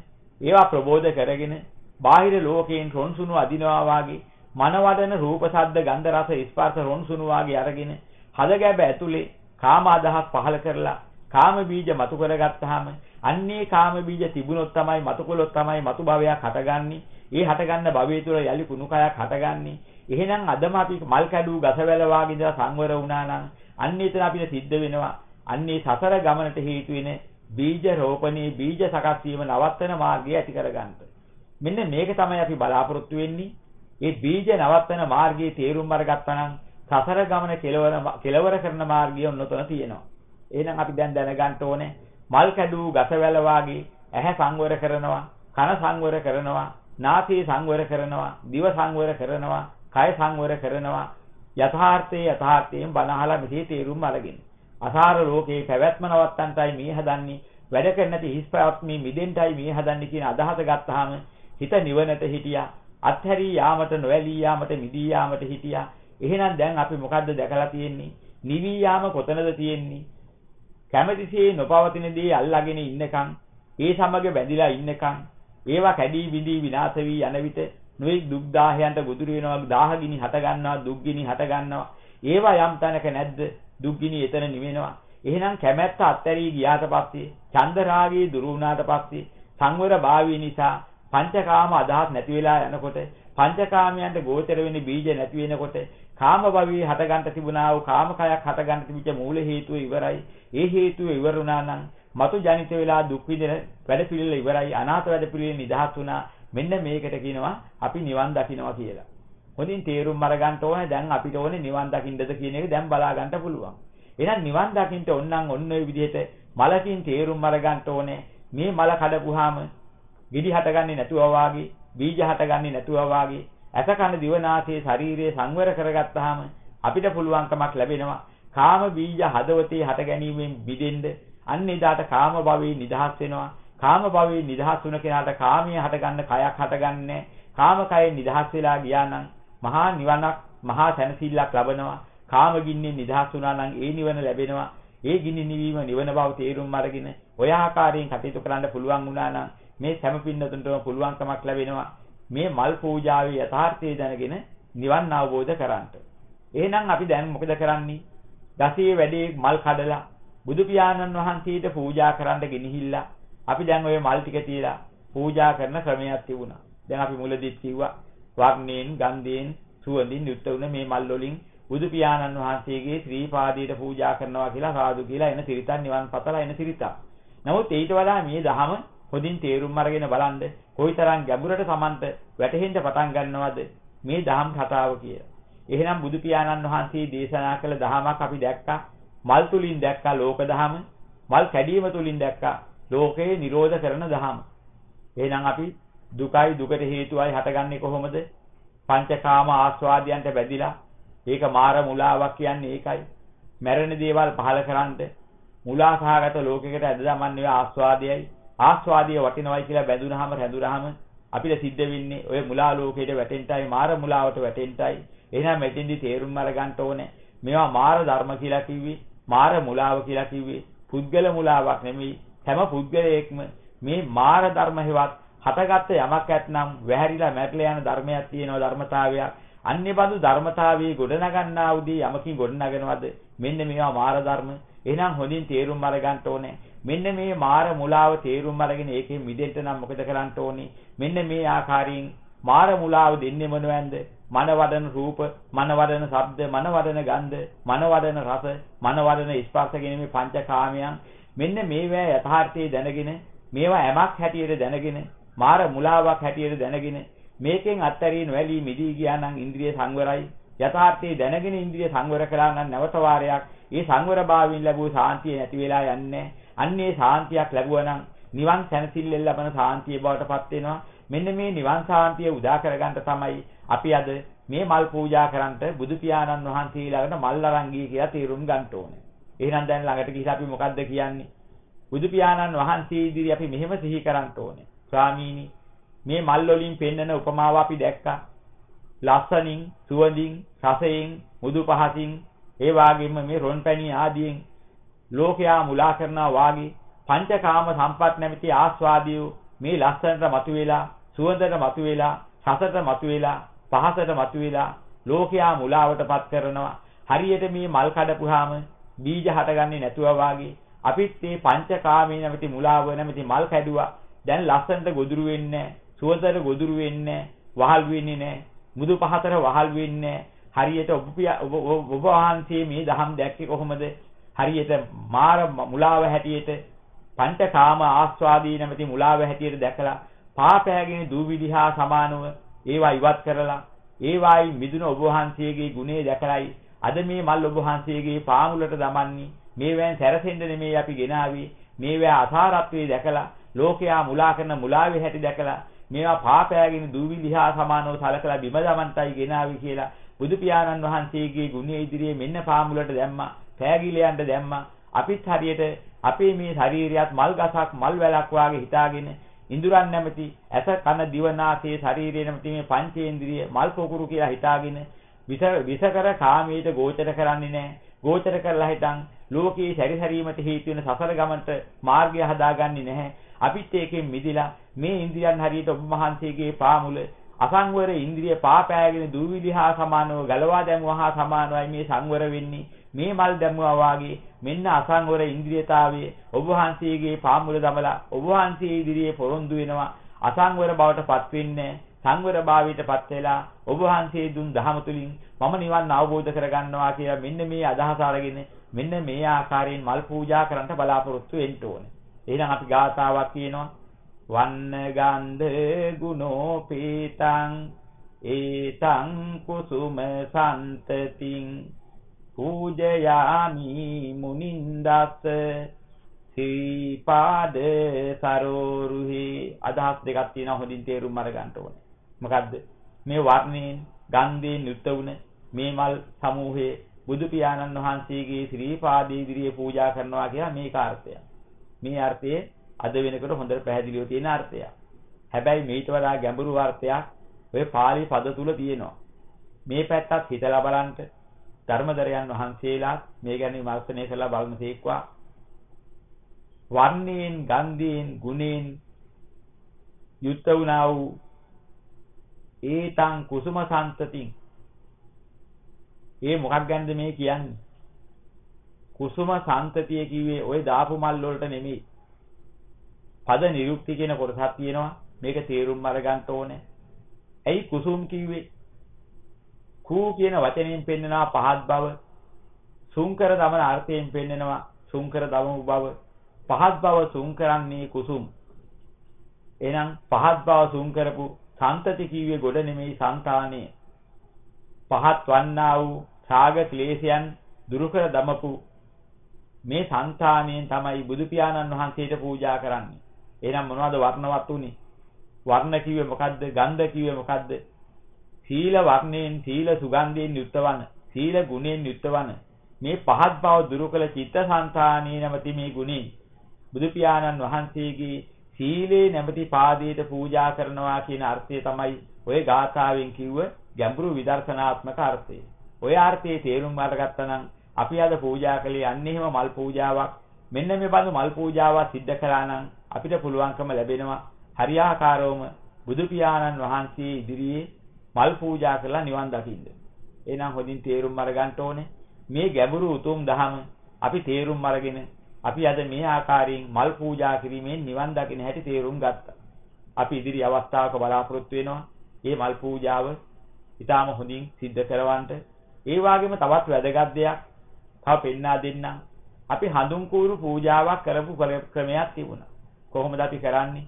ඒවා ප්‍රබෝධ කරගෙන බාහිර ලෝකයෙන් රොන්සුණු අදිනවා වාගේ මනවදන රූප ශබ්ද ගන්ධ රස ස්පර්ශ රොන්සුණු වාගේ අරගෙන හදගැබ ඇතුලේ කාම අදහස් පහල කරලා කාම බීජ මතු කරගත්තාම අන්නේ කාම බීජ තිබුණොත් තමයි මතු කළොත් තමයි මතු භවයක් හටගන්නේ. ඒ හටගන්න භවය තුළ යලි කුණු කයක් හටගන්නේ. එහෙනම් අදම අපි මල් කැඩූ ගසවැල වාගේ ඉඳලා සංවර වුණා නම් අන්න එතන අපිට සිද්ධ වෙනවා. අන්නේ සසර ගමනට හේතු වෙන බීජ රෝපණී බීජ සකස් වීම නවත්තන මාර්ගය ඇති කරගන්න. මෙන්න මේක තමයි අපි බලාපොරොත්තු වෙන්නේ. ඒ බීජ නවත්තන මාර්ගයේ තේරුම් අරගත්තා නම් සසර ගමන කෙලවර කෙලවර කරන මාර්ගය ඔන්නතන තියෙනවා. එහෙනම් අපි දැන් දැනගන්න ඕනේ මල් කැඩූ ගසවැල වාගේ ඇහැ සංවර කරනවා, කන සංවර කරනවා, නාසය සංවර කරනවා, දිව සංවර කරනවා, කය සංවර කරනවා යථාර්ථයේ යථාර්ථයෙන් බනහලා මෙසේ තේරුම් අරගෙන අසාර ලෝකේ පැවැත්ම නවත්තන්ටයි මේ හදන්නේ වැඩ කරන්නේ නැති හිස් ප්‍රාත්මී මිදෙන්ටයි මේ හදන්නේ කියන අදහස ගත්තාම හිත නිවනට හිටියා අත්හැරී යාමට නොඇලී යාමට මිදී යාමට හිටියා. එහෙනම් දැන් අපි මොකද්ද දැකලා තියෙන්නේ? නිවී යාම කොතනද තියෙන්නේ? කැමැතිසේ නොපවතින දේ අල්ලාගෙන ඉන්නකම් ඒ සමග බැඳිලා ඉන්නකම් ඒවා කැඩී බිඳී විනාශ වී යන විට නොඑක් දුක් දාහයන්ට ගොදුරු වෙනවා දාහගිනි හට ගන්නවා දුක්ගිනි හට ගන්නවා. ඒවා යම් තැනක නැද්ද? දුක්ගිනි එතන නිවෙනවා. එහෙනම් කැමැත්ත අත්හැරී ගියාට පස්සේ චන්ද රාගයේ දුරු වුණාට පස්සේ සංවර භාවය නිසා පංචකාම අදහස් නැති වෙලා යනකොට පංචකාමයන්ට ගෝචර වෙන්නේ බීජ නැති වෙනකොට කාම භවයේ හටගන්න තිබුණා වූ කාමකයක් හටගන්න තිබිච්ච මූල හේතුව ඉවරයි. ඒ හේතුව ඉවර වුණා නම් මතු ජනිත වෙලා දුක් විඳින වැඩ පිළිවෙල ඉවරයි. අනාථ වැඩ පිළිවෙල නිදහස් වුණා. මෙන්න මේකට කියනවා අපි නිවන් දකින්නවා කියලා. හොඳින් තේරුම් අරගන්න ඕනේ දැන් අපිට ඕනේ නිවන් දකින්නද කියන එක දැන් බලා ගන්න පුළුවන්. එහෙනම් නිවන් දකින්න ඕනනම් ඔන්න ඔය විදිහට මලකින් තේරුම් අරගන්න ඕනේ මේ මල කඩපුවාම ගිඩි හටගන්නේ නැතුව වාගේ බීජ හටගන්නේ නැතුව වාගේ ඇස කන දිවනාසයේ ශරීරයේ සංවර කරගත්තාම අපිට පුළුවන්කමක් ලැබෙනවා. කාම බීජ හදවතේ හට ගැනීමෙන් බිදෙන්න අන්න එදාට කාම භවයේ නිදහස් වෙනවා. කාම භවයේ නිදහස් වුණ කෙනාට කාමයේ හටගන්න කයක් හටගන්නේ කාම කයෙන් නිදහස් වෙලා ගියා නම් මහා නිවනක් මහා සැනසෙල්ලක් ලබනවා. කාම ගින්නේ නිදහස් වුණා නම් ඒ නිවන ලැබෙනවා. ඒ ගිනි නිවීම නිවන බව තේරුම් අරගෙන ඔය ආකාරයෙන් කටයුතු කරන්න පුළුවන් වුණා නම් මේ සෑම පින්නතුන්ටම පුළුවන්කමක් ලැබෙනවා මේ මල් පූජාවේ යථාර්ථය දැනගෙන නිවන් අවබෝධ කරගන්න. එහෙනම් අපි දැන් මොකද කරන්නේ? දසයේ වැඩේ මල් කඩලා බුදු පියාණන් වහන්සේට පූජා කරන්න ගෙනහිල්ලා අපි දැන් ওই මල් ටික තියලා පූජා කරන ක්‍රමයක් තිබුණා. දැන් අපි මුලදිත් කිව්වා වර්ණයෙන්, ගන්ධයෙන්, සුවඳින් යුක්ත වුණ මේ මල් වලින් බුදු පියාණන් වහන්සේගේ ශ්‍රී පාදයට පූජා කරනවා කියලා සාදු කියලා එන සිරිතන් නිවන් පතලා එන සිරිතක්. නමුත් ඊට වඩා මේ දහම හොඳින් තේරුම් අරගෙන බලන්න කොයිතරම් ගැඹුරට සමන්ත වැටහෙන්න පටන් ගන්නවද මේ දහම් කතාව කියලා. එහෙනම් බුදු පියාණන් වහන්සේ දේශනා කළ දහමක් අපි දැක්කා. මල් තුලින් දැක්කා ලෝක දහම. මල් කැඩීම තුලින් දැක්කා ලෝකේ නිරෝධ කරන දහම. එහෙනම් අපි දුකයි දුකට හේතුවයි හටගන්නේ කොහොමද? පංචකාම ආස්වාදයන්ට බැඳිලා ඒක මාර මුලාවක් කියන්නේ ඒකයි. මැරෙන දේවල් පහල කරන්ට මුලාසහගත ලෝකයකට ඇද දමන්නේ ආස්වාදයයි. ආස්වාදය වටිනවයි කියලා බැඳුනහම රැඳුනහම අපිට සිද්ධ වෙන්නේ ඔය මුලා ලෝකයට වැටෙන්නයි මාර මුලාවට වැටෙන්නයි. එහෙනම් මෙතෙන්දි තේරුම් අරගන්න ඕනේ. මේවා මාර ධර්ම කියලා කිව්වේ මාර මුලාව කියලා කිව්වේ පුද්ගල මුලාවක් නෙමෙයි හැම පුද්ගලයෙක්ම මේ මාර ධර්ම හේවත් හටගත්ත යමක් ඇතනම් වැහැරිලා මැරිලා යන ධර්මයක් තියෙනවා ධර්මතාවයක්. අන්නේ බඳු ධර්මතාවයේ ගොඩනගන්නා උදී යමකින් ගොඩනගනවද මෙන්න මේවා මාර ධර්ම. එහෙනම් හොඳින් තේරුම් අරගන්න ඕනේ. මෙන්න මේ මාර මුලාව තේරුම් අරගෙන ඒකෙන් මිදෙන්න නම් මොකද කරන්න ඕනේ? මෙන්න මේ ආකාරයෙන් මාර මුලාව දෙන්නේ මොනවැන්ද? මනවදන රූප, මනවදන ශබ්ද, මනවදන ගන්ධ, මනවදන රස, මනවදන ස්පර්ශ කියන මේ පංචකාමයන් මෙන්න මේවා යථාර්ථයේ දැනගෙන මේවා යමක් හැටියට දැනගෙන මාර මුලාවක් හැටියට දැනගෙන මේකෙන් අත්තරින් වැලී මිදී ගියා නම් ඉන්ද්‍රිය සංවරයි යථාර්ථයේ දැනගෙන ඉන්ද්‍රිය සංවර කළා නම් නැවත වාරයක් ඒ සංවරභාවයෙන් ලැබූ සාන්තිය නැති වෙලා යන්නේ අන්නේ සාන්තියක් ලැබුවා නම් නිවන් සැනසෙල්ලෙන් ලබන සාන්තිය බවට පත් වෙනවා මෙන්න මේ නිවන් සාන්තිය උදා කරගන්න තමයි අපි අද මේ මල් පූජා කරන්නට බුදු පියාණන් වහන්සේලාට මල් අරන් ගියේ කියලා තීරුම් ගන්න ඕනේ. එහෙනම් දැන් ළඟට ගිහිලා අපි මොකද්ද කියන්නේ? බුදු පියාණන් වහන්සේ ඉදිරි අපි මෙහෙම සිහි කරන්න ඕනේ. ස්වාමීනි මේ මල් වලින් පෙන්නන උපමාව අපි දැක්කා. ලස්සනින්, සුවඳින්, රසයෙන්, මුදු පහසින්, ඒ වගේම මේ රොන් පැණි ආදියෙන් ලෝකයා මුලා කරනවා වාගේ පංචකාම සම්පත් නැමැති ආස්වාදියෝ මේ ලස්සනට මතුවෙලා, සුවඳට මතුවෙලා, රසට මතුවෙලා, පහසට මතුවෙලා ලෝකයා මුලාවටපත් කරනවා. හරියට මේ මල් කඩපුවාම බීජ හටගන්නේ නැතුව වාගේ අපිත් මේ පංචකාමී නැමැති මුලාව නැමැති මල් කැඩුවා. දැන් ලස්සනට ගොදුරු වෙන්නේ සුවඳට ගොදුරු වෙන්නේ වහල් වෙන්නේ නැහැ. මුදු පහතර වහල් වෙන්නේ හරියට ඔබ ඔබ වහන්සේ මේ දහම් දැක්කේ කොහොමද? හරියට මාර මුලාව හැටියට පංචකාම ආස්වාදී නැමැති මුලාව හැටියට දැකලා පාපයගෙන දූවිලිහා සමානව ඒවා ඉවත් කරලා ඒවායි මිදුන ඔබ වහන්සේගේ ගුණේ දැකලායි. අද මේ මල් ඔබ වහන්සේගේ පාමුලට දමන්නේ. මේවෙන් සැරසෙන්න නෙමෙයි අපි ගෙනාවේ මේවා අසාරත්වයේ දැකලා ලෝකයා මුලා කරන මුලාවේ හැටි දැකලා මේවා පාපයගෙන දූවිලිහා සමානව සලකලා බිම දමන්ටයි ගෙනාවි කියලා බුදු පියාණන් වහන්සේගේ ගුණය ඉදිරියේ මෙන්න පාමුලට දැම්මා. පෑගිලයන්ට දැම්මා. අපිත් හරියට අපේ මේ ශරීරයත් මල් ගසක් මල් වැලක් වාගේ හිතාගෙන ඉඳුරන් නැමැති ඇස කන දිව නාසය ශරීරය නැමැති මේ පංචේන්ද්‍රිය මල් පොකුරු කියලා හිතාගෙන විස විසකර කාමයට ගෝචර කරන්නේ නැහැ. ගෝචර කරලා හිටන් ලෝකේ සැරිසැරීමට හේතු වෙන සසර ගමනට මාර්ගය හදාගන්නේ නැහැ. අපිත් ඒකෙන් මිදිලා මේ ඉන්ද්‍රියන් හරියට ඔබ මහන්සියගේ පාමුල අසංවර ඉන්ද්‍රිය පාපෑගෙන දූවිලි හා සමානව ගලවා දැමුවා හා සමානවයි මේ සංවර වෙන්නේ. මේ මල් දැමුවා වාගේ මෙන්න අසංවර ඉන්ද්‍රියතාවයේ ඔබ වහන්සේගේ පාමුල දමලා ඔබ වහන්සේ ඉදිරියේ පොරොන්දු වෙනවා. අසංවර බවට පත් වෙන්නේ සංවර භාවයට පත් වෙලා ඔබ වහන්සේ දුන් දහම තුලින් මම නිවන් අවබෝධ කරගන්නවා කියලා මෙන්න මේ අදහස අරගෙන මෙන්න මේ ආකාරයෙන් මල් පූජා කරන්න බලාපොරොත්තු වෙන්න ඕනේ. එහෙනම් අපි ගාථාවක් කියනවා. වන්න ගන්ධ ගුණෝපීතං ඒතං කුසුම සන්තතින්. පූජයාමි මුනින්දස්ස සීපාද සරෝරුහි අදහස් දෙකක් තියෙනවා හොඳින් තේරුම් අරගන්න ඕනේ මොකද්ද මේ වර්ණයෙන් ගන්ධයෙන් යුක්ත වුණ මේ මල් සමූහයේ බුදු පියාණන් වහන්සේගේ ශ්‍රී පාදයේ ඉදිරියේ පූජා කරනවා කියලා මේක අර්ථය. මේ අර්ථයේ අද වෙනකොට හොඳට පැහැදිලිව තියෙන අර්ථයක්. හැබැයි මේට වඩා ගැඹුරු අර්ථයක් ඔය pāli පද තුල තියෙනවා. මේ පැත්තත් හිතලා බලන්න ධර්මදරයන් වහන්සේලා මේ ගැන විමර්ශනය කළා බලන තේක්වා වර්ණයෙන් ගන්ධයෙන් ගුණයෙන් යුක්ත වුණා වූ ඒතං කුසුම සම්තතින් ඒ මොකක් ගැනද මේ කියන්නේ? කුසුම සම්තතිය කිව්වේ ওই දාපු මල් වලට නෙමෙයි. පද නිරුක්ති කියන කොටසක් තියෙනවා. මේක තේරුම් අරගන්න ඕනේ. ඇයි කුසුම් කිව්වේ? කූ කියන වචනයෙන් පෙන්වනවා පහත් බව. සුංකර දමන අර්ථයෙන් පෙන්වනවා සුංකර දමු බව. පහත් බව සුංකරන්නේ කුසුම්. එහෙනම් පහත් බව සුංකරපු සන්තති කිව්වේ ගොඩ නෙමෙයි సంతානෙ. පහත් වන්නා වූ රාග ක්ලේශයන් දුරු කර දමපු මේ సంతානෙන් තමයි බුදු පියාණන් වහන්සේට පූජා කරන්නේ. එහෙනම් මොනවද වර්ණවත් උනේ? වර්ණ කිව්වේ මොකද්ද? ගන්ධ කිව්වේ මොකද්ද? සීල වර්ණයෙන් සීල සුගන්ධයෙන් යුක්තවන, සීල ගුණයෙන් යුක්තවන මේ පහත් බව දුරු කළ චිත්තසංතානී නැමැති මේ ගුණේ බුදු පියාණන් වහන්සේගේ සීලේ නැමැති පාදයට පූජා කරනවා කියන අර්ථය තමයි ඔය ගාථාවෙන් කිව්ව ගැඹුරු විදර්ශනාත්මක අර්ථය. ඔය අර්ථයේ තේරුම් අරගත්තා නම් අපි අද පූජා කළේ අන්න එහෙම මල් පූජාවක්. මෙන්න මේ බඳු මල් පූජාවක් සිද්ධ කළා නම් අපිට පුළුවන්කම ලැබෙනවා හරියාකාරවම බුදු පියාණන් වහන්සේ ඉදිරියේ මල් පූජා කරලා නිවන් දකින්න. එහෙනම් හොඳින් තේරුම් අරගන්න ඕනේ. මේ ගැඹුරු උතුම් දහම අපි තේරුම් අරගෙන අපි අද මේ ආකාරයෙන් මල් පූජා කිරීමෙන් නිවන් දකින්න හැටි තේරුම් ගත්තා. අපි ඉදිරි අවස්ථාවක බලාපොරොත්තු වෙනවා මේ මල් පූජාව ඊටාම හොඳින් සිද්ධ කරවන්නට. ඒ වගේම තවත් වැදගත් දෙයක් තව පෙන්වා දෙන්නම්. අපි හඳුන් කූරු පූජාවක් කරපු ක්‍රමයක් තිබුණා. කොහොමද අපි කරන්නේ?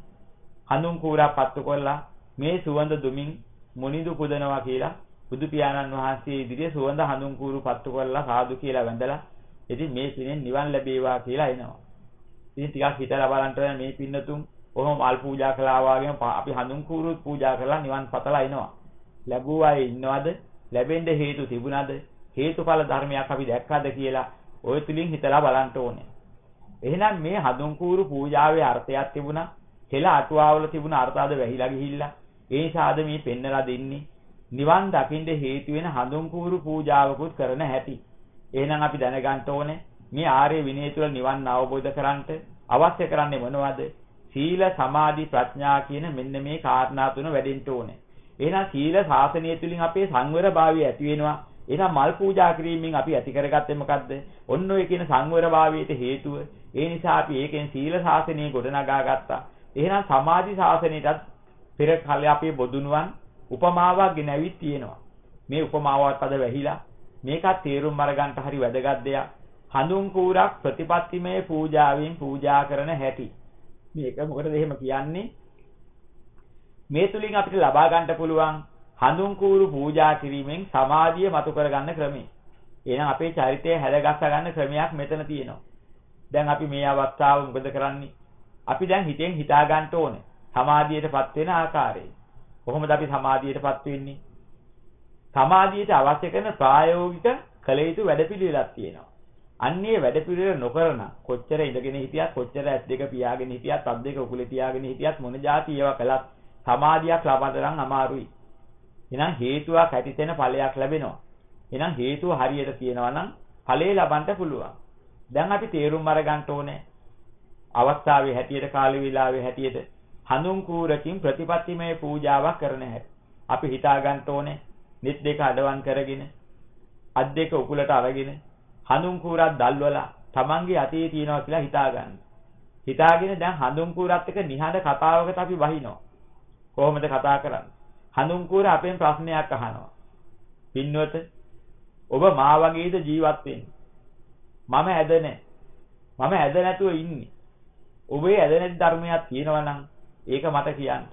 හඳුන් කූරක් පත්තු කරලා මේ සුවඳ දුමින් මුනිදු පුදනවා කියලා බුදු පියාණන් වහන්සේ ඉදිරියේ සුවඳ හඳුන් කූරු පත්තු කරලා සාදු කියලා වැඳලා ඉතින් මේ පිනෙන් නිවන් ලැබේවා කියලා එනවා. ඉතින් ටිකක් හිතලා බලන්න මේ පින්නතුන් කොහොම මල් පූජා කළා වගේම අපි හඳුන් කූරුත් පූජා කරලා නිවන් පතලා එනවා. ලැබුව අය ඉන්නවද? ලැබෙන්න හේතු තිබුණාද? හේතුඵල ධර්මයක් අපි දැක්කද කියලා ඔය තුලින් හිතලා බලන්න ඕනේ. එහෙනම් මේ හඳුන් කූරු පූජාවේ අර්ථයක් තිබුණා. කෙල අටුවාවල තිබුණ අර්ථ අද වැහිලා ගිහිල්ලා. ඒ නිසාද මේ පෙන්නලා දෙන්නේ. නිවන් දකින්න හේතු වෙන හඳුන් කූරු පූජාවකුත් කරන හැටි. එහෙනම් අපි දැනගන්න ඕනේ මේ ආර්ය විනය තුළ නිවන් අවබෝධ කරගන්නට අවශ්‍ය කරන්නේ මොනවද? සීල සමාධි ප්‍රඥා කියන මෙන්න මේ කාරණා තුන වැඩෙන්න ඕනේ. එහෙනම් සීල ශාසනය තුලින් අපේ සංවර භාවය ඇති වෙනවා. එහෙනම් මල් පූජා කිරීමෙන් අපි ඇති කරගත්තේ මොකද්ද? ඔන්න ඔය කියන සංවර භාවයට හේතුව. ඒ නිසා අපි ඒකෙන් සීල ශාසනය ගොඩනගා ගත්තා. එහෙනම් සමාධි ශාසනයටත් පෙර කාලේ අපේ බොදුනුවන් උපමාවක් ගෙනවිත් තියෙනවා. මේ උපමාවත් අද වැහිලා මේකත් තේරුම් අරගන්න හරි වැදගත් දෙයක්. හඳුන් කූරක් ප්‍රතිපත්තිමය පූජාවෙන් පූජා කරන හැටි. මේක මොකටද එහෙම කියන්නේ? මේ තුලින් අපිට ලබා ගන්න පුළුවන් හඳුන් කූරු පූජා කිරීමෙන් සමාධිය මතු කරගන්න ක්‍රමය. එහෙනම් අපේ චරිතය හැදගස්ස ගන්න ක්‍රමයක් මෙතන තියෙනවා. දැන් අපි මේ අවස්ථාව මොකද කරන්නේ? අපි දැන් හිතෙන් හිතා ගන්න ඕනේ. සමාධියටපත් වෙන ආකාරය. කොහොමද අපි සමාධියටපත් වෙන්නේ? සමාධියට අවශ්‍ය කරන ප්‍රායෝගික කළ යුතු වැඩපිළිවෙලක් තියෙනවා. අන්නේ වැඩපිළිවෙල නොකරන කොච්චර ඉඳගෙන හිටියත් කොච්චර ඇස් දෙක පියාගෙන හිටියත් අත් දෙක උකුලේ තියාගෙන හිටියත් මොන જાති ඒවා කළත් සමාධියක් ලබන්න අමාරුයි. එහෙනම් හේතුවක් ඇතිතෙන ඵලයක් ලැබෙනවා. එහෙනම් හේතුව හරියට තියෙනවා නම් ඵලේ ලබන්න පුළුවන්. දැන් අපි තේරුම් අරගන්න ඕනේ අවස්ථාවේ හැටියට කාල වේලාවේ හැටියට හඳුන් කූරකින් ප්‍රතිපත්තිමය පූජාවක් කරන හැටි. අපි හිතා ගන්න ඕනේ නිත් දෙක අඩවන් කරගෙන අත් දෙක උකුලට අරගෙන හඳුන් කූරක් දැල්වලා Tamange අතේ තියනවා කියලා හිතා ගන්න. හිතාගෙන දැන් හඳුන් කූරත් එක්ක නිහඬ කතාවකට අපි වහිනවා. කොහොමද කතා කරන්නේ? හඳුන් කූර අපෙන් ප්‍රශ්නයක් අහනවා. පින්වත ඔබ මා වගේද ජීවත් වෙන්නේ? මම ඇද නැහැ. මම ඇද නැතුව ඉන්නේ. ඔබේ ඇද නැති ධර්මයක් තියෙනවා නම් ඒක මට කියන්න.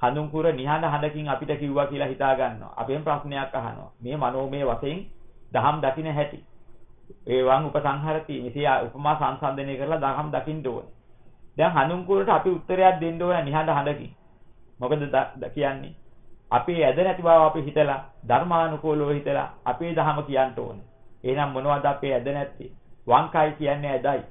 හඳුන් කුර නිහඬ හඬකින් අපිට කිව්වා කියලා හිතා ගන්නවා. අපෙන් ප්‍රශ්නයක් අහනවා. මේ මනෝමය වශයෙන් දහම් දකින්න හැටි. ඒවන් උපසංහරති. මෙසේ උපමා සංසන්දනය කරලා දහම් දකින්න ඕනේ. දැන් හඳුන් කුරට අපි උත්තරයක් දෙන්න ඕන නිහඬ හඬකින්. මොකද කියන්නේ? අපේ ඇද නැති බව අපි හිතලා ධර්මානුකූලව හිතලා අපේ දහම කියන්න ඕනේ. එහෙනම් මොනවද අපේ ඇද නැත්තේ? වංකයි කියන්නේ ඇදයි.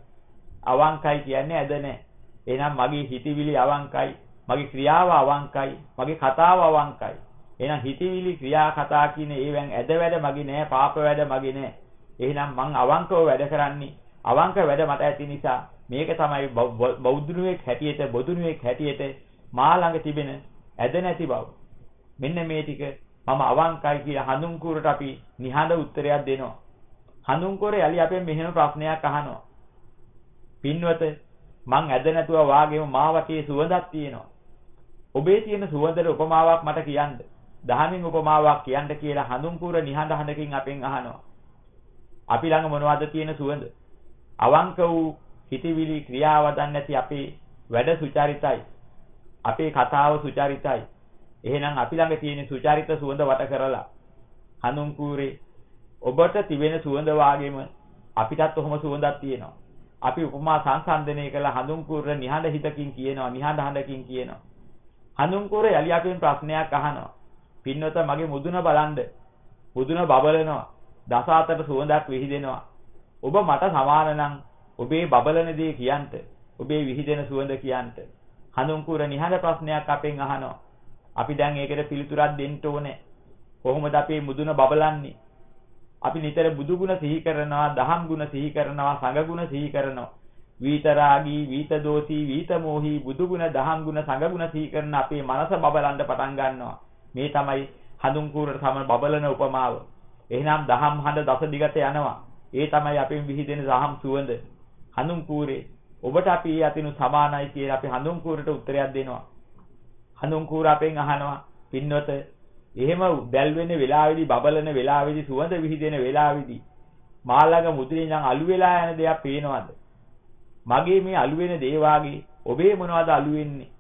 අවංකයි කියන්නේ ඇද නැහැ. එහෙනම් මගේ හිතවිලි අවංකයි මගේ ක්‍රියාව අවංකයි, මගේ කතාව අවංකයි. එහෙනම් හිතවිලි ක්‍රියා කතා කියන ඒවෙන් ඇද වැඩ මගේ නෑ, පාප වැඩ මගේ නෑ. එහෙනම් මං අවංකව වැඩ කරන්නේ. අවංක වැඩ මට ඇති නිසා මේක තමයි බෞද්ධනුවෙක් හැටියට, බොදුනුවෙක් හැටියට මා ළඟ තිබෙන ඇද නැති බව. මෙන්න මේ ටික මම අවංකයි කියලා හඳුන් කුරට අපි නිහඬ උත්තරයක් දෙනවා. හඳුන් කුරේ යලි අපෙන් මෙහෙම ප්‍රශ්නයක් අහනවා. පින්වත මං ඇද නැතුව වාගේම මා වටේ සුවඳක් තියෙනවා. ඔබේ තියෙන සුවඳට උපමාවක් මට කියන්න. දහමින් උපමාවක් කියන්න කියලා හඳුන් කුර නිහඬ හඬකින් අපෙන් අහනවා. අපි ළඟ මොනවද තියෙන සුවඳ? අවංක වූ හිතවිලි ක්‍රියාවදන් නැති අපේ වැඩ සුචරිතයි. අපේ කතාව සුචරිතයි. එහෙනම් අපි ළඟ තියෙන සුචරිත සුවඳ වට කරලා හඳුන් කුරේ ඔබට තිබෙන සුවඳ වාගේම අපිටත් ඔහොම සුවඳක් තියෙනවා. අපි උපමා සංසන්දනය කළ හඳුන් කුර නිහඬ හිතකින් කියනවා නිහඬ හඬකින් කියනවා. හඳුන්කෝර යලි අපෙන් ප්‍රශ්නයක් අහනවා. පින්වත මගේ මුදුන බලන්න. මුදුන බබලනවා. දස අතට සුවඳක් විහිදෙනවා. ඔබ මට සමාන නම් ඔබේ බබලන දේ කියන්ට. ඔබේ විහිදෙන සුවඳ කියන්ට. හඳුන්කෝර නිහඬ ප්‍රශ්නයක් අපෙන් අහනවා. අපි දැන් ඒකට පිළිතුරක් දෙන්න ඕනේ. කොහොමද අපේ මුදුන බබලන්නේ? අපි නිතර බුදු ගුණ සිහි කරනවා, දහම් ගුණ සිහි කරනවා, සංඝ ගුණ සිහි කරනවා. විතරාගී විතදෝසී විතමෝහි බුදුගුණ දහම් ගුණ සංගුණ සීකරන අපේ මනස බබලන්න පටන් ගන්නවා මේ තමයි හඳුන් කූරට සම බබලන උපමාව එහෙනම් දහම් හඬ දස දිගට යනවා. ඒ තමයි අපෙන් විහිදෙන දහම් සුවඳ. හඳුන් කූරේ ඔබට අපි ඒ අතිනු සමානයි කියලා අපි හඳුන් කූරට උත්තරයක් දෙනවා. හඳුන් කූර අපෙන් අහනවා පින්වත එහෙම දැල් වෙන වෙලාවේදී බබලන වෙලාවේදී සුවඳ විහිදෙන වෙලාවේදී මාළඟ මුද්‍රේ නම් අලු වෙලා යන දෙයක් පේනවද? මගේ මේ අලු වෙන දේ වාගේ ඔබේ මොනවද අලු වෙන්නේ?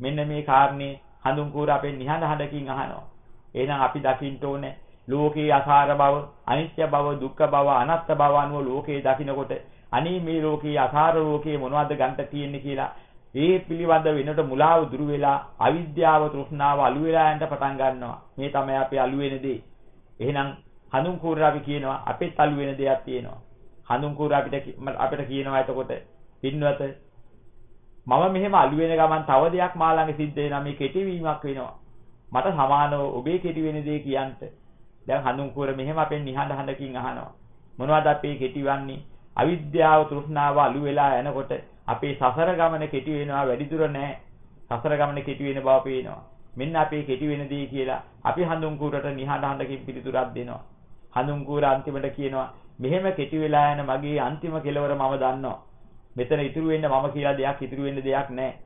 මෙන්න මේ කාරණේ හඳුන් කූර අපෙන් නිහඬ හඬකින් අහනවා. එහෙනම් අපි දකින්න ඕනේ ලෝකේ අසාර බව, අනිත්‍ය බව, දුක්ඛ බව, අනාත්ම බව අනුව ලෝකේ දකින්නකොට අනේ මේ ලෝකේ අසාර ලෝකේ මොනවද ගන්න තියෙන්නේ කියලා ඒ පිළිබඳ වෙනට මුලාව දුරු වෙලා අවිද්‍යාව තෘෂ්ණාව අලු වෙලා යන්න පටන් ගන්නවා. මේ තමයි අපි අලු වෙන දේ. එහෙනම් හඳුන් කූර අපි කියනවා අපිත් අලු වෙන දෙයක් තියෙනවා. හඳුන් කූර අපිට අපිට කියනවා එතකොට පින්වත මම මෙහෙම අලු වෙන ගමන් තව දෙයක් මා ළඟ සිද්ධ වෙනවා මේ කෙටිවීමක් වෙනවා. මට සමානව ඔබේ කෙටි වෙන දේ කියන්ට. දැන් හඳුන් කූර මෙහෙම අපෙන් නිහඬ හඬකින් අහනවා. මොනවද අපේ කෙටිවන්නේ? අවිද්‍යාව තෘෂ්ණාව අලු වෙලා යනකොට අපේ සසර ගමන කෙටි වෙනවා වැඩි දුර නැහැ. සසර ගමන කෙටි වෙන බව පේනවා. මෙන්න අපේ කෙටි වෙන දේ කියලා අපි හඳුන් කූරට නිහඬ හඬකින් පිළිතුරක් දෙනවා. හඳුන් කූර අන්තිමට කියනවා මෙහෙම කෙටි වෙලා යන මගේ අන්තිම කෙලවර මම දන්නවා. මෙතන ඉතුරු වෙන්න මම කියලා දෙයක් ඉතුරු වෙන්න දෙයක් නැහැ.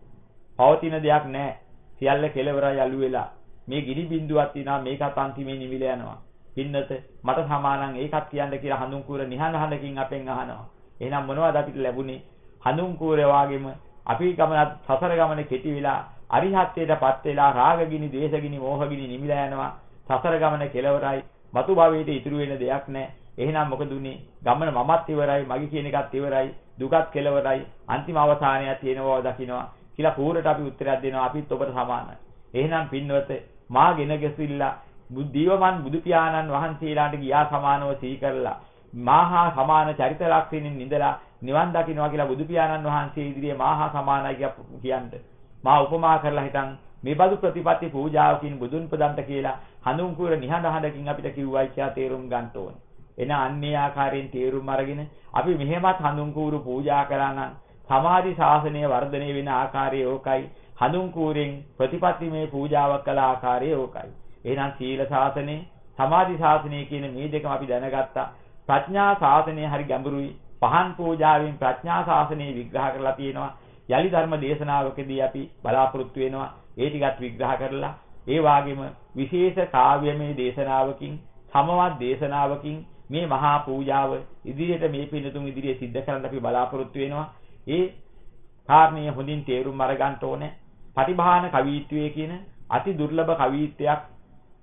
පවතින දෙයක් නැහැ. සියල්ල කෙලවරයි අලු වෙලා. මේ ගිනි බින්දුවක් තියනවා මේකත් අන්තිමේ නිවිල යනවා. පින්නත මට සමානං ඒකත් කියන්න කියලා හඳුන් කූර නිහඬ හඬකින් අපෙන් අහනවා. එහෙනම් මොනවද අපිට ලැබුණේ? හඳුන් කූරේ වාගේම අපි ගමනත් සසර ගමනේ කෙටි වෙලා අරිහත්ත්වයටපත් වෙලා රාගගිනි, ද්වේෂගිනි, මෝහගිනි නිමිලා යනවා. සසර ගමන කෙලවරයි. මතු භවයට ඉතුරු වෙන දෙයක් නැහැ. එහෙනම් මොකද උනේ? ගමන මමත් ඉවරයි, මගේ කියන එකත් ඉවරයි, දුකත් කෙලවරයි, අන්තිම අවසානයක් තියෙනවා දකින්නවා කියලා කූරට අපි උත්තරයක් දෙනවා. අපිත් ඔබට සමානයි. එහෙනම් පින්වත මා ගෙන ගැසිලා බුද්ධීවමන් බුදු පියාණන් වහන්සේලාට ගියා සමානව සිහි කරලා මාහා සමාන චරිත ලක්ෂණින් නිදලා නිවන් දකින්නවා කියලා බුදු පියාණන් වහන්සේ ඉදිරියේ මාහා සමානයි කියන්නේ මා උපමා කරලා හිටන් මේ බඳු ප්‍රතිපatti පූජාවකින් බුදුන් පදන්ට කියලා හඳුන් කුර නිහඬ හඬකින් අපිට කිව්වයි කියලා තේරුම් ගන්න ඕනේ. එන අන්නේ ආකාරයෙන් තේරුම් අරගෙන අපි මෙහෙමත් හඳුන් කුරු පූජා කරා නම් සමාධි ශාසනය වර්ධනය වෙන ආකාරය ඕකයි. හඳුන් කුරෙන් ප්‍රතිපatti මේ පූජාවක් කළ ආකාරය ඕකයි. එහෙනම් සීල ශාසනය, සමාධි ශාසනය කියන මේ දෙකම අපි දැනගත්තා. ප්‍රඥා ශාසනය හරි ගැඹුරුයි. පහන් පූජාවෙන් ප්‍රඥා ශාසනය විග්‍රහ කරලා තියෙනවා. යලි ධර්ම දේශනාවකදී අපි බලාපොරොත්තු වෙනවා ඒ ටිකත් විග්‍රහ කරලා ඒ වගේම විශේෂ කාව්‍යමය දේශනාවකින් සමවත් දේශනාවකින් මේ මහා පූජාව ඉදිරියට මේ පින්නතුන් ඉදිරියේ සිද්ධ කරන්න අපි බලාපොරොත්තු වෙනවා. ඒ කාරණිය හොඳින් තේරුම් අරගන්න ඕනේ. පටිභාන කවීත්වයේ කියන අති දුර්ලභ කවීත්වයක්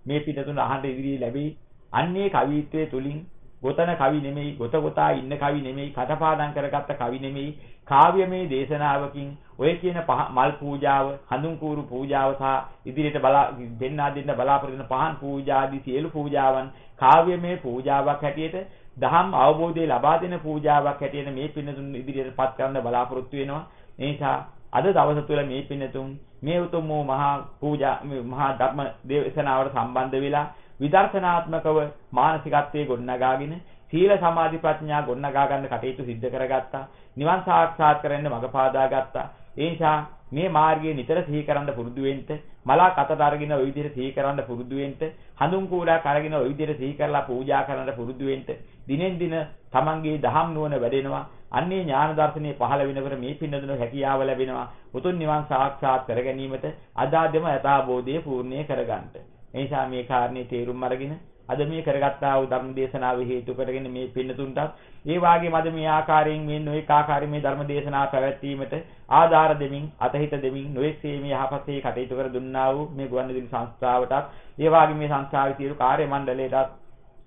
මේ පිටතුන අහන්න ඉදිරියේ ලැබෙයි. අන්නේ කවීත්වයේ තුලින් ගොතන කවි නෙමෙයි, ගොත ගොතා ඉන්න කවි නෙමෙයි, කටපාඩම් කරගත්ත කවි නෙමෙයි, කාව්‍යමය දේශනාවකින් ඔය කියන මල් පූජාව, හඳුන් කූරු පූජාව සහ ඉදිරියට බලා දෙන්නා දෙන්න බලාපොරොත්තු වෙන පහන් පූජාදී සියලු පූජාවන් කාව්‍යමය පූජාවක් හැටියට දහම් අවබෝධය ලබා දෙන පූජාවක් හැටියට මේ පින්නතුන් ඉදිරියට පත් කරන්න බලාපොරොත්තු වෙනවා. ඒ නිසා අද දවස තුළ මේ පින්නතුන් මේ උතුම් වූ මහා පූජා මහා ධර්ම දේශනාවට සම්බන්ධ වෙලා විදර්ශනාත්මකව මානසිකත්වයේ ගොඩනගාගෙන සීල සමාධි ප්‍රඥා ගොඩනගා ගන්න කටයුතු සිද්ධ කරගත්තා. නිවන් සාක්ෂාත් කරන්න මඟ පාදා ගත්තා. ඒ නිසා මේ මාර්ගයේ නිතර සිහි කරන්න පුරුදු වෙන්න, මලක් අතට අරගෙන ওই විදිහට සිහි කරන්න පුරුදු වෙන්න, හඳුන් කූඩක් අරගෙන ওই විදිහට සිහි කරලා පූජා කරන්න පුරුදු වෙන්න, දිනෙන් දින තමන්ගේ දහම් නුවණ වැඩෙනවා. අන්නේ ඥාන දර්ශනයේ පහළ වෙනකොට මේ පින්නදුන හැකියාව ලැබෙනවා. උතුම් නිවන් සාක්ෂාත් කර ගැනීමට අදාදෙම යථාබෝධය පූර්ණේ කරගන්නට. ඒ නිසා මේ කාරණේ තේරුම් අරගෙන අද මේ කරගත්තා වූ ධර්ම දේශනාව හේතු කරගෙන මේ පින්නතුන්ටත් ඒ වාගේම අද මේ ආකාරයෙන් මේ නොඑක ආකාරයෙන් මේ ධර්ම දේශනා පැවැත්වීමට ආධාර දෙමින් අතහිත දෙමින් නොඑක් මේ යහපතේ කටයුතු කර දුන්නා වූ මේ ගුවන්විදුලි සංස්ථාවටත් ඒ වාගේම මේ සංස්ථාවේ සියලු කාර්ය මණ්ඩලයටත්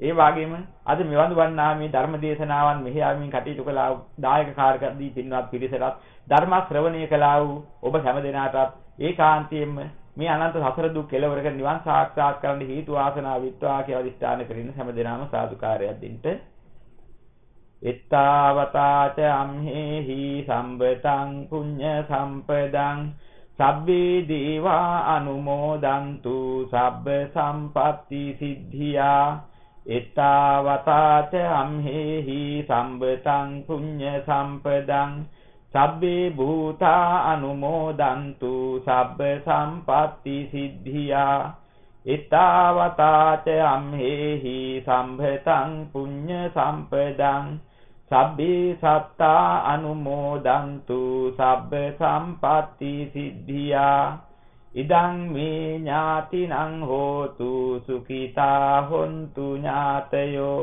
ඒ වගේම අද මෙවඳු වන්නා මේ ධර්ම දේශනාවන් මෙහෙයමින් කටයුතු කළා දායක කාර්යකදී පින්වත් පිරිසටත් ධර්ම ශ්‍රවණය කළා වූ ඔබ හැම දිනාටත් ඒකාන්තයෙන්ම මේ අනන්ත සසර දුක් කෙලවරක නිවන් සාක්ෂාත් කරන්න හේතු ආසනා විත්වා කියලා අදිස්ථාන කරගෙන හැමදෙනාම සාදුකාරයක් දෙන්න. එත්තාවතාච අම්හෙහි සම්බතං පුඤ්ඤ සම්පදං. සබ්බේ දේවා අනුමෝදන්තු සබ්බ සම්පatti සිද්ධියා. එත්තාවතාච අම්හෙහි සම්බතං පුඤ්ඤ සම්පදං. සබ්බේ භූතා අනුමෝදන්තු සබ්බ සම්පatti සිද්ධියා ඉත්තාවතාච අම්හෙහි සම්භතං පුඤ්ඤ සම්පදං සබ්බේ සත්තා අනුමෝදන්තු සබ්බ සම්පatti සිද්ධියා ඉදං මේ ඥාතිනං හෝතු සුඛිතා හොන්තු ඥාතයෝ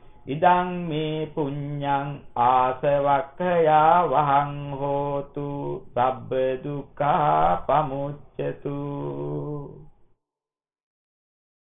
ඉදං මේ පුඤ්ඤං ආසවක්ඛයා වහං හෝතු සබ්බ දුක්ඛා පමුච්ඡතු।